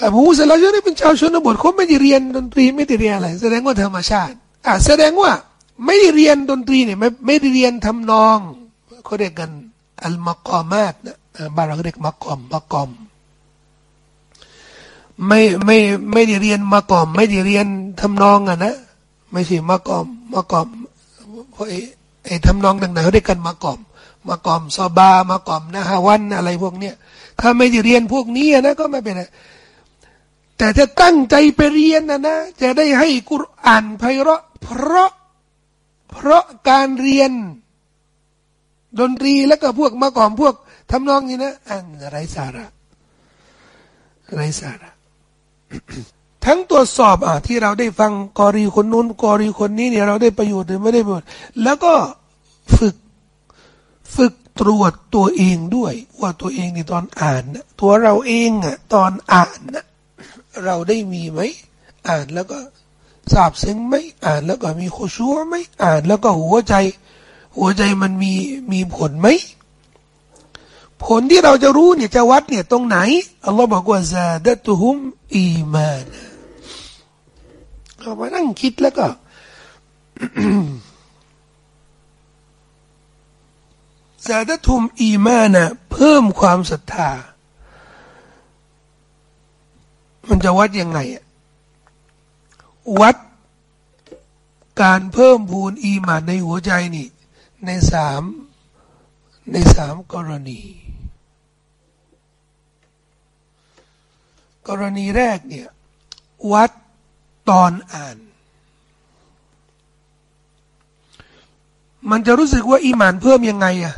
อบูสลาจะได้เป็นชาวชนบทเขาไม่ได้เรียนดนตรีไม่ได้เรียนอะไรแสดงว่าธรรมชาติอะแสดงว่า ไม่ได้เรียนดนตรีเนี่ยไม่ไม่ได้เรียนทำนอง เขาเรียกกันอัลมากอมาตนะบ้านเราเรียกมากอมมากอมไม่ไม่ไม่ได้เรียนมากอม ไม่ได้เรียนทำนองอะนะไม่ใช่มากอมมากอมเพราะไอ้ไอ้ทำนองต่างๆเขาเรียกกันมากอมมากอมซอบามากอมนะฮาวันอะไรพวกเนี้ยถ้าไม่ได้เรียนพวกนี้นะก็ไม่เป็นไรแต่ถ้าตั้งใจไปเรียนนะนะจะได้ให้กุรอานไพเราะ เพราะ เพราะการเรียน ดนตรีแล้วก็พวกมาก่อนพวกทำนองนี้นะอันไรสาระไรสาระ ทั้งตรวจสอบอะที่เราได้ฟังกอรีคนนู้นกอรีคนนี้เนี่ยเราได้ประโยชน์หรือไม่ได้ประโยชน์แล้วก็ฝึกฝึกตรวจตัวเองด้วย ว่าตัวเองในตอนอ่านนะตัวเราเองอะตอนอ่านนะเราได้มีไหมอ่านแล้วก็ทราบซึ้งไหมอ่านแล้วก็มีโคชัวไหมอ่านแล้วก็หัวใจ หัวใจมันมีมีผลไหม ผลที่เราจะรู้เนี่ยจะวัดเนี่ยตรงไหน อัลลอฮ์บอกว่าซาดะตุฮุม อีมานเรามานั่งคิดแล้วก็ซาดะทุมอีมานะเพิ่มความศรัทธา มันจะวัดยังไงอะวัดการเพิ่มพูนอีมานในหัวใจนี่ ในสามในสามกรณี กรณีแรกเนี่ย วัดตอนอ่าน มันจะรู้สึกว่าอีมานเพิ่มยังไงอะ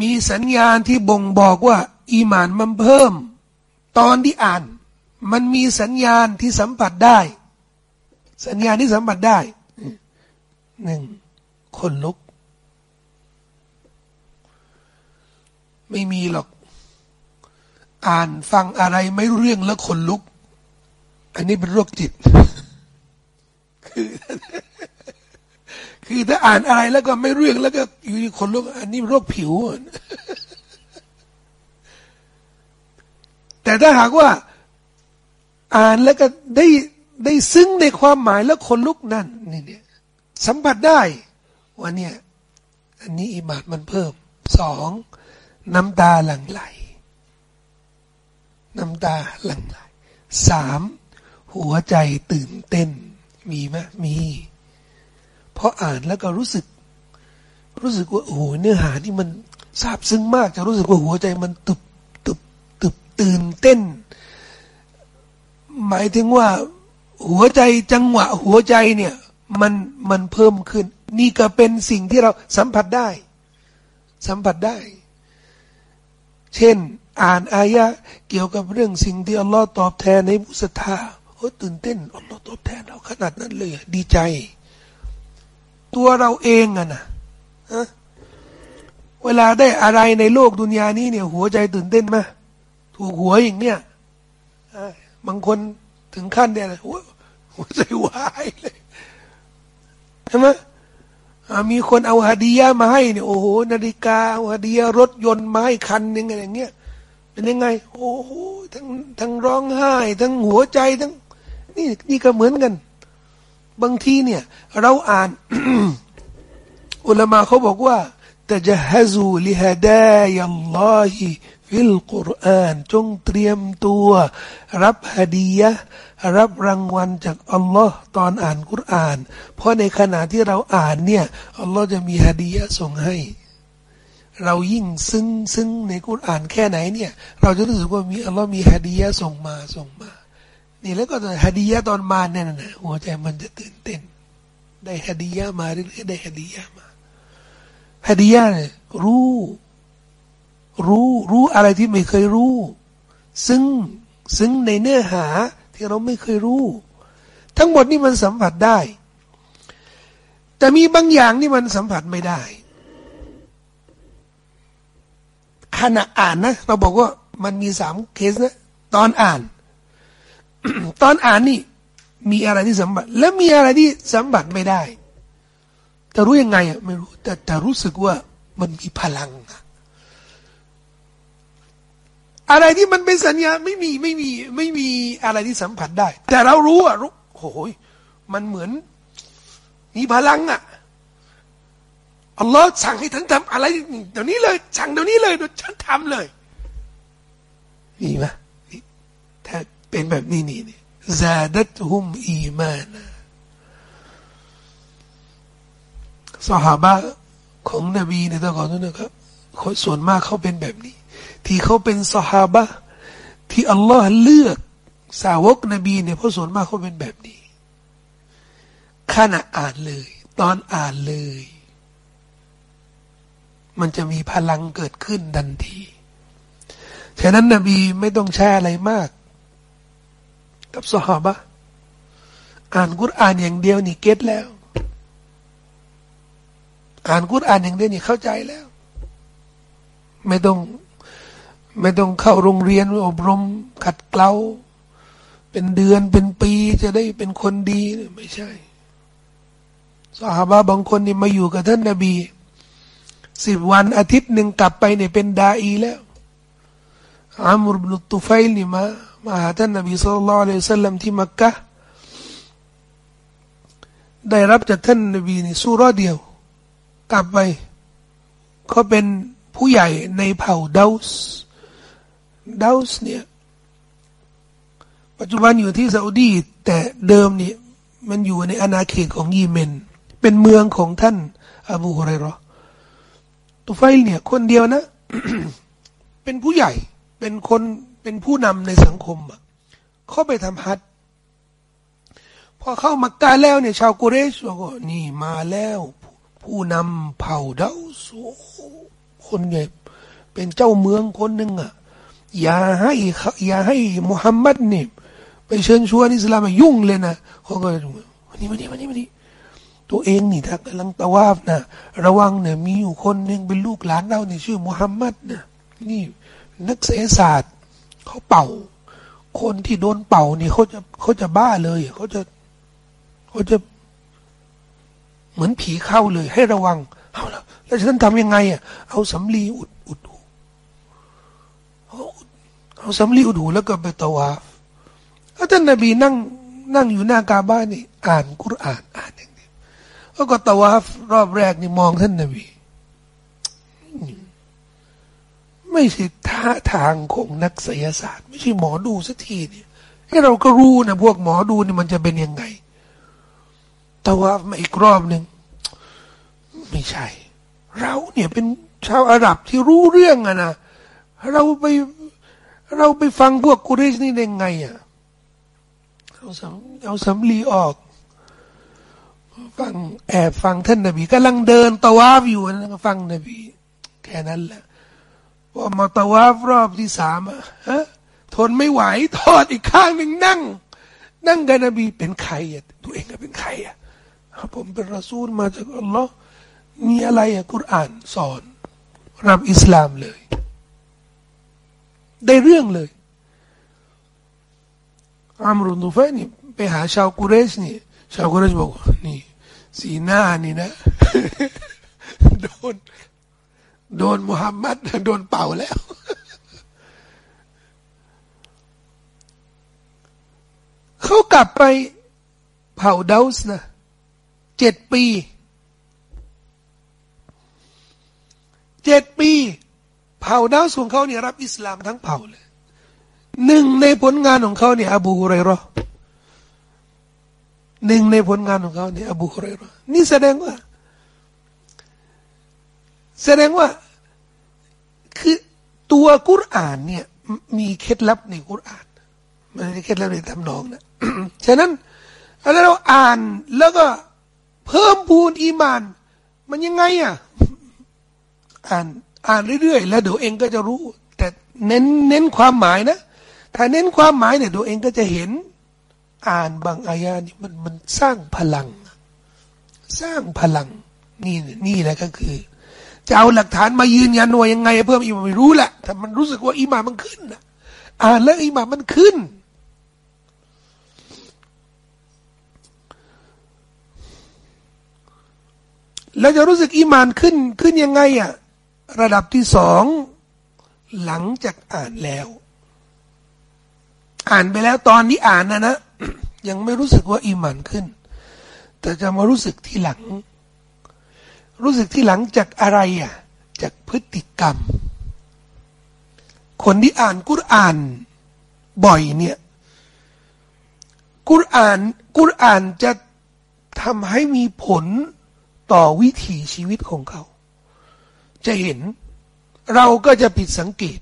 มีสัญญาณที่บ่งบอกว่า อีมานมันเพิ่ม ตอนที่อ่าน มันมีสัญญาณที่สัมผัสได้ สัญญาณที่สัมผัสได้ หนึ่งคนลุก ไม่มีหรอก อ่านฟังอะไรไม่รู้เรื่องแล้วคนลุก อันนี้เป็นโรคจิต คือ คือถ้าอ่านอะไรแล้วก็ไม่เรื่องแล้วก็อยู่คนโรคอันนี้โรคผิว แต่ถ้าหากว่า อ่านแล้วก็ได้ได้ซึ้งในความหมายแล้วคนลุกนั่นนี่เนี่ย สัมผัสได้ว่าเนี่ยอันนี้อิมาดมันเพิ่มสองน้ำตาหลั่งไหล น้ำตาหลั่งไหลสามหัวใจตื่นเต้น มีไหมมีเพออ่านแล้วก็รู้สึก รู้สึกว่าโอ้โหเนื้อหานี่มันซาบซึ้งมากจะรู้สึกว่าหัวใจมันตุบตุบตุบตื่นเต้น หมายถึงว่า หัวใจจังหวะ หัวใจเนี่ย มันมันเพิ่มขึ้น นี่ก็เป็นสิ่งที่เราสัมผัสได้ สัมผัสได้ เช่น อ่านอายะเกี่ยวกับเรื่องสิ่งที่อัลลอฮ์ตอบแทนในผู้ศรัทธาโอ้ตื่นเต้นอัลลอฮ์ตอบแทนเราขนาดนั้นเลย ดีใจ ตัวเราเองอะนะเวลาได้อะไรในโลกดุนยานี้เนี่ย หัวใจตื่นเต้นไหมถูกหัวอย่างเนี้ยบางคนถึงขั้นเนี่ยหัวหัวใจวายเลย ช่ไหมมีคนเอาฮาดียะมาให้เนี่ยโอ้โหนาฬิกาฮาดียะรถยนต์มาให้คันยังไงอย่างเงี้ยเป็นยังไง โอ้โหทั้งทั้งร้องไห้ ทั้งหัวใจทั้ง นี่นี่ก็เหมือนกัน บางทีเนี่ย เราอ่าน อุลามาเขาบอกว่าแต่จะฮัซูลิฮดายัลลอฮิ ฟิลกุรอานจงเตรียมตัว รับฮดียะรับรางวัลจากอัลลอฮ์ตอนอ่านกุรอาน เพราะในขณะที่เราอ่านเนี่ยอัลลอฮ์จะมีฮดียะส่งให้ เรายิ่งซึ้งซึ้งในกุรอานแค่ไหนเนี่ย เราจะรู้สึกว่ามีอัลลอฮ์มีฮดียะส่งมาส่งมานี่แล้วก็ฮดียะตอนมาเนี่ยนะหัวใจมันจะตื่นเต้น ได้ฮดียะมาเรื่อยๆได้ฮดียะมาฮดียะเนี่ยรู้ รู้รู้อะไรที่ไม่เคยรู้ ซึ่งซึ่งในเนื้อหาที่เราไม่เคยรู้ ทั้งหมดนี่มันสัมผัสได้ แต่มีบางอย่างนี่มันสัมผัสไม่ได้ขณะอ่านนะ เราบอกว่ามันมีสามเคสนะ ตอนอ่าน ตอนอ่านนี่ มีอะไรที่สัมผัสและมีอะไรที่สัมผัสไม่ได้จะรู้ยังไงอะไม่รู้ แต่แต่รู้สึกว่ามันมีพลังอะ อะไรที่มันเป็นสัญญาไม่มีไม่มีไม่มีอะไรที่สัมผัสได้ แต่เรารู้อะรู้โอ้ยมันเหมือน มีพลังอะอัลลอฮ์สั่งให้ท่านทำอะไรเดี๋ยวนี้เลยสั่งเดี๋ยวนี้เลยเดี๋ยวฉันทำเลยมีไหมถ้าเป็นแบบนี้นี่นี่ซาดัตฮุมอีมานะสหาบะของนบีในตอนก่อนนู้นนะครับส่วนมากเขาเป็นแบบนี้ ที่เขาเป็นสหาบะที่อัลลอฮ์เลือกสาวกนบีเนี่ยเพราะส่วนมากเขาเป็นแบบนี้ขณะอ่านเลย ตอนอ่านเลย มันจะมีพลังเกิดขึ้นทันทีฉะนั้นนบีไม่ต้องแช่อะไรมาก กับสหบะอ่านกุรอานอย่างเดียวนี่เก็ตแล้ว อ่านกุรอานอย่างเดียวนี่เข้าใจแล้ว ไม่ต้อง ไม่ต้องเข้าโรงเรียนอบรมขัดเกลาเป็นเดือนเป็นปีจะได้เป็นคนดีไม่ใช่สหาบะบางคนนี่มาอยู่กับท่านนาบีสิบวันอาทิตย์หนึ่งกลับไปเนี่ยเป็นดาอีแล้วอามรุบลุตุไฟลนี่มามาหาท่านนบีสุลต่านละอัลสลัมที่มักกะได้รับจากท่านนบีนี่สุรอดเดียว กลับไปเขาเป็นผู้ใหญ่ในเผ่าดาวส์ ดาวส์เนี่ย ปัจจุบันอยู่ที่ซาอุดีแต่เดิมเนี่ยมันอยู่ในอาณาเขตของยีเมน เป็นเมืองของท่าน อบูฮุไรรอตุไฟลเนี่ย คนเดียวนะ เป็นผู้ใหญ่ เป็นคนเป็นผู้นำในสังคมอะเข้าไปทำฮัทพอเข้ามากาแล้วเนี่ยชาวกุเรชบอกว่านี่มาแล้ว ผู้นำเผ่าเดาสูคนใหญ่เป็นเจ้าเมืองคนหนึ่งอะ อย่าให้อย่าให้มุฮัมมัดนี่ไปเชิญชวนอิสลามมายุ่งเลยนะเขาก็วันนี้วันนี้วันนี้วันนี้ตัวเองนี่ถ้ากำลังตะวาฟนะระวังเนี่ยมีอยู่คนหนึ่งเป็นลูกหลานเราเนี่ยชื่อมุฮัมมัดนะนี่นักเศรษฐศาสตร์เขาเป่า คนที่โดนเป่านี่เขาจะเขาจะบ้าเลยเขาจะเขาจะ เหมือนผีเข้าเลย ให้ระวังเอาละแล้วฉันทำยังไงอะเอาสำลีอุดอุดหู เอาสำลีอุดหูแล้วก็ไปตะวาฟแล้วท่านนบีนั่งนั่งอยู่หน้ากาบ้านนี่ อ่านกุรอานอ่านอย่างนี้แล้วก็ตะวาฟรอบแรกนี่มองท่านนบี ไม่ใช่ท่าทางของนักไสยศาสตร์ ไม่ใช่หมอดูสักทีเนี่ยให้เราก็รู้นะพวกหมอดูนี่มันจะเป็นยังไงตะวาฟมาอีกรอบหนึ่งไม่ใช่ เราเนี่ยเป็นชาวอาหรับที่รู้เรื่องอะนะเราไป เราไปฟังพวกกุเรชนี่ได้ไงอะเอาสำเอาสำลีออกฟังแอบฟังท่านนบีกำลังเดินตะวาฟอยู่นะฟังนบี แค่นั้นแหละพอมาตะวาฟรอบที่สามอะฮะทนไม่ไหวทอดอีกข้างหนึ่งนั่ง นั่งกันนบีเป็นใครอะตัวเองก็เป็นใครอะผมเป็นรอซูลมาจากอัลลอฮ์มีอะไรอะกุรอานสอน รับอิสลามเลย ได้เรื่องเลยอามรุนดูไฟนี่ไปหาชาวกุเรชนี่ ชาวกุเรชบอกนี่ สีหน้านี่นะ โดน โดนมุฮัมมัดโดนเป่าแล้ว เขากลับไปเผ่าดาวส์นะเจ็ดปี เจ็ดปี เผ่าดาวส่วนเขาเนี่ยรับอิสลามทั้งเผ่าเลยหนึ่งในผลงานของเขาเนี่ยอบูฮุไรรอหนึ่งในผลงานของเขาเนี่ยอบูฮุไรรอนี่แสดงว่า แสดงว่าคือตัวกุรอานเนี่ยมีเคล็ดลับในกุรอานมันม่เคล็ดลับในทำนองนะฉะนั้นถ้าเราอ่านแล้วก็เพิ่มพูนอีมาน มันยังไงอะอ่าน อ่านเรื่อยๆ แล้วเดี๋ยวเองก็จะรู้ แต่เน้นเน้นความหมายนะ ถ้าเน้นความหมายเนี่ยเดี๋ยวเองก็จะเห็น อ่านบางอายานี่มันมันสร้างพลัง สร้างพลัง นี่นี่แหละก็คือ จะเอาหลักฐานมายืนยันว่ายังไง เพิ่มอีมาไม่รู้แหละแต่มันรู้สึกว่าอีมามันขึ้นนะอ่านแล้วอีมามันขึ้นแล้วจะรู้สึกอีมานขึ้นขึ้นยังไงอะ ระดับที่สอง หลังจากอ่านแล้ว อ่านไปแล้วตอนที่อ่านนะนะยังไม่รู้สึกว่าอีมานขึ้น แต่จะมารู้สึกที่หลัง รู้สึกที่หลังจากอะไรอะ จากพฤติกรรม คนที่อ่านกุรอาน บ่อยเนี่ย กุรอาน กุรอานจะทำให้มีผลต่อวิถีชีวิตของเขา จะเห็น เราก็จะผิดสังเกต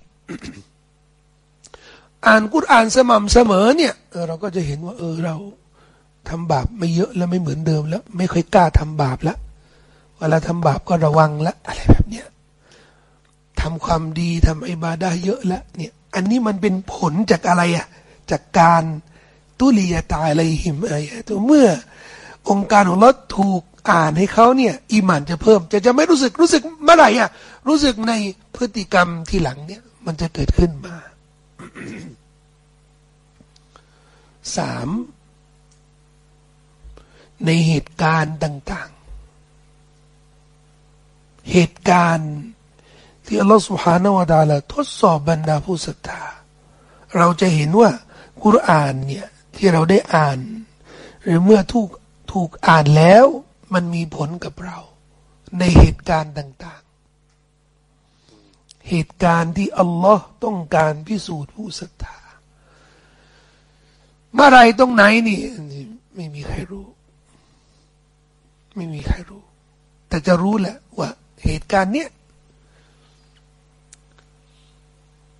อ่านกุรอ่านสม่ำเสมอเนี่ยเราก็จะเห็นว่า เออเราทำบาปไม่เยอะแล้วไม่เหมือนเดิมแล้ว ไม่ค่อยกล้าทำบาปแล้วเวลาทำบาปก็ระวังละอะไรแบบเนี้ยทำความดีทำอิบาดาเยอะแล้วเนี่ย อันนี้มันเป็นผลจากอะไรอะจากการตุลียตายอะไรหิมอะไรตัวเมื่อองค์การของเราถูก อ่านให้เขาเนี่ยอีหมันจะเพิ่ม จะจะไม่รู้สึกรู้สึกเมื่อไหร่อะรู้สึกในพฤติกรรมที่หลังเนี่ย มันจะเกิดขึ้นมาสามในเหตุการณ์ต่าง ๆ เหตุการณ์ที่อัลลอฮฺสุฮานาวะดาละทดสอบบรรดาผู้ศรัทธา เราจะเห็นว่ากุรอานเนี่ย ที่เราได้อ่าน หรือเมื่อถูกถูกอ่านแล้ว มันมีผลกับเรา ในเหตุการณ์ต่าง ๆ เหตุการณ์ที่อัลลอฮ์ต้องการพิสูจน์ผู้ศรัทธาเมื่อไรตรงไหนนี่ ไม่มีใครรู้ ไม่มีใครรู้ แต่จะรู้แหละว่า เหตุการณ์เนี้ย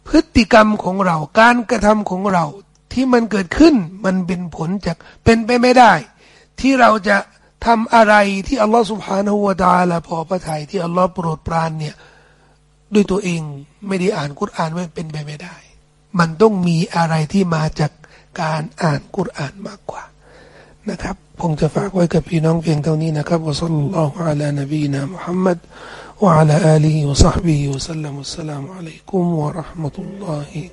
พฤติกรรมของเราการกระทำของเราที่มันเกิดขึ้น มันเป็นผลจากเป็นไปไม่ได้ ที่เราจะ ทำอะไรที่อัลลอฮฺสุบฮานาหัวตาละพอพระทัยที่อัลลอฮฺโปรดปรานเนี่ยด้วยตัวเองไม่ได้อ่านกุรอานไม่เป็นไปไม่ได้ มันต้องมีอะไรที่มาจากการอ่านกุรอานมากกว่านะครับผมจะฝากไว้กับพี่น้องเพียงเท่านี้นะครับวะซัลลัลลอฮุอะลา นบีนะมุฮัมมัด وعلى آله وصحبه وسلم والسلام عليكم ورحمة الله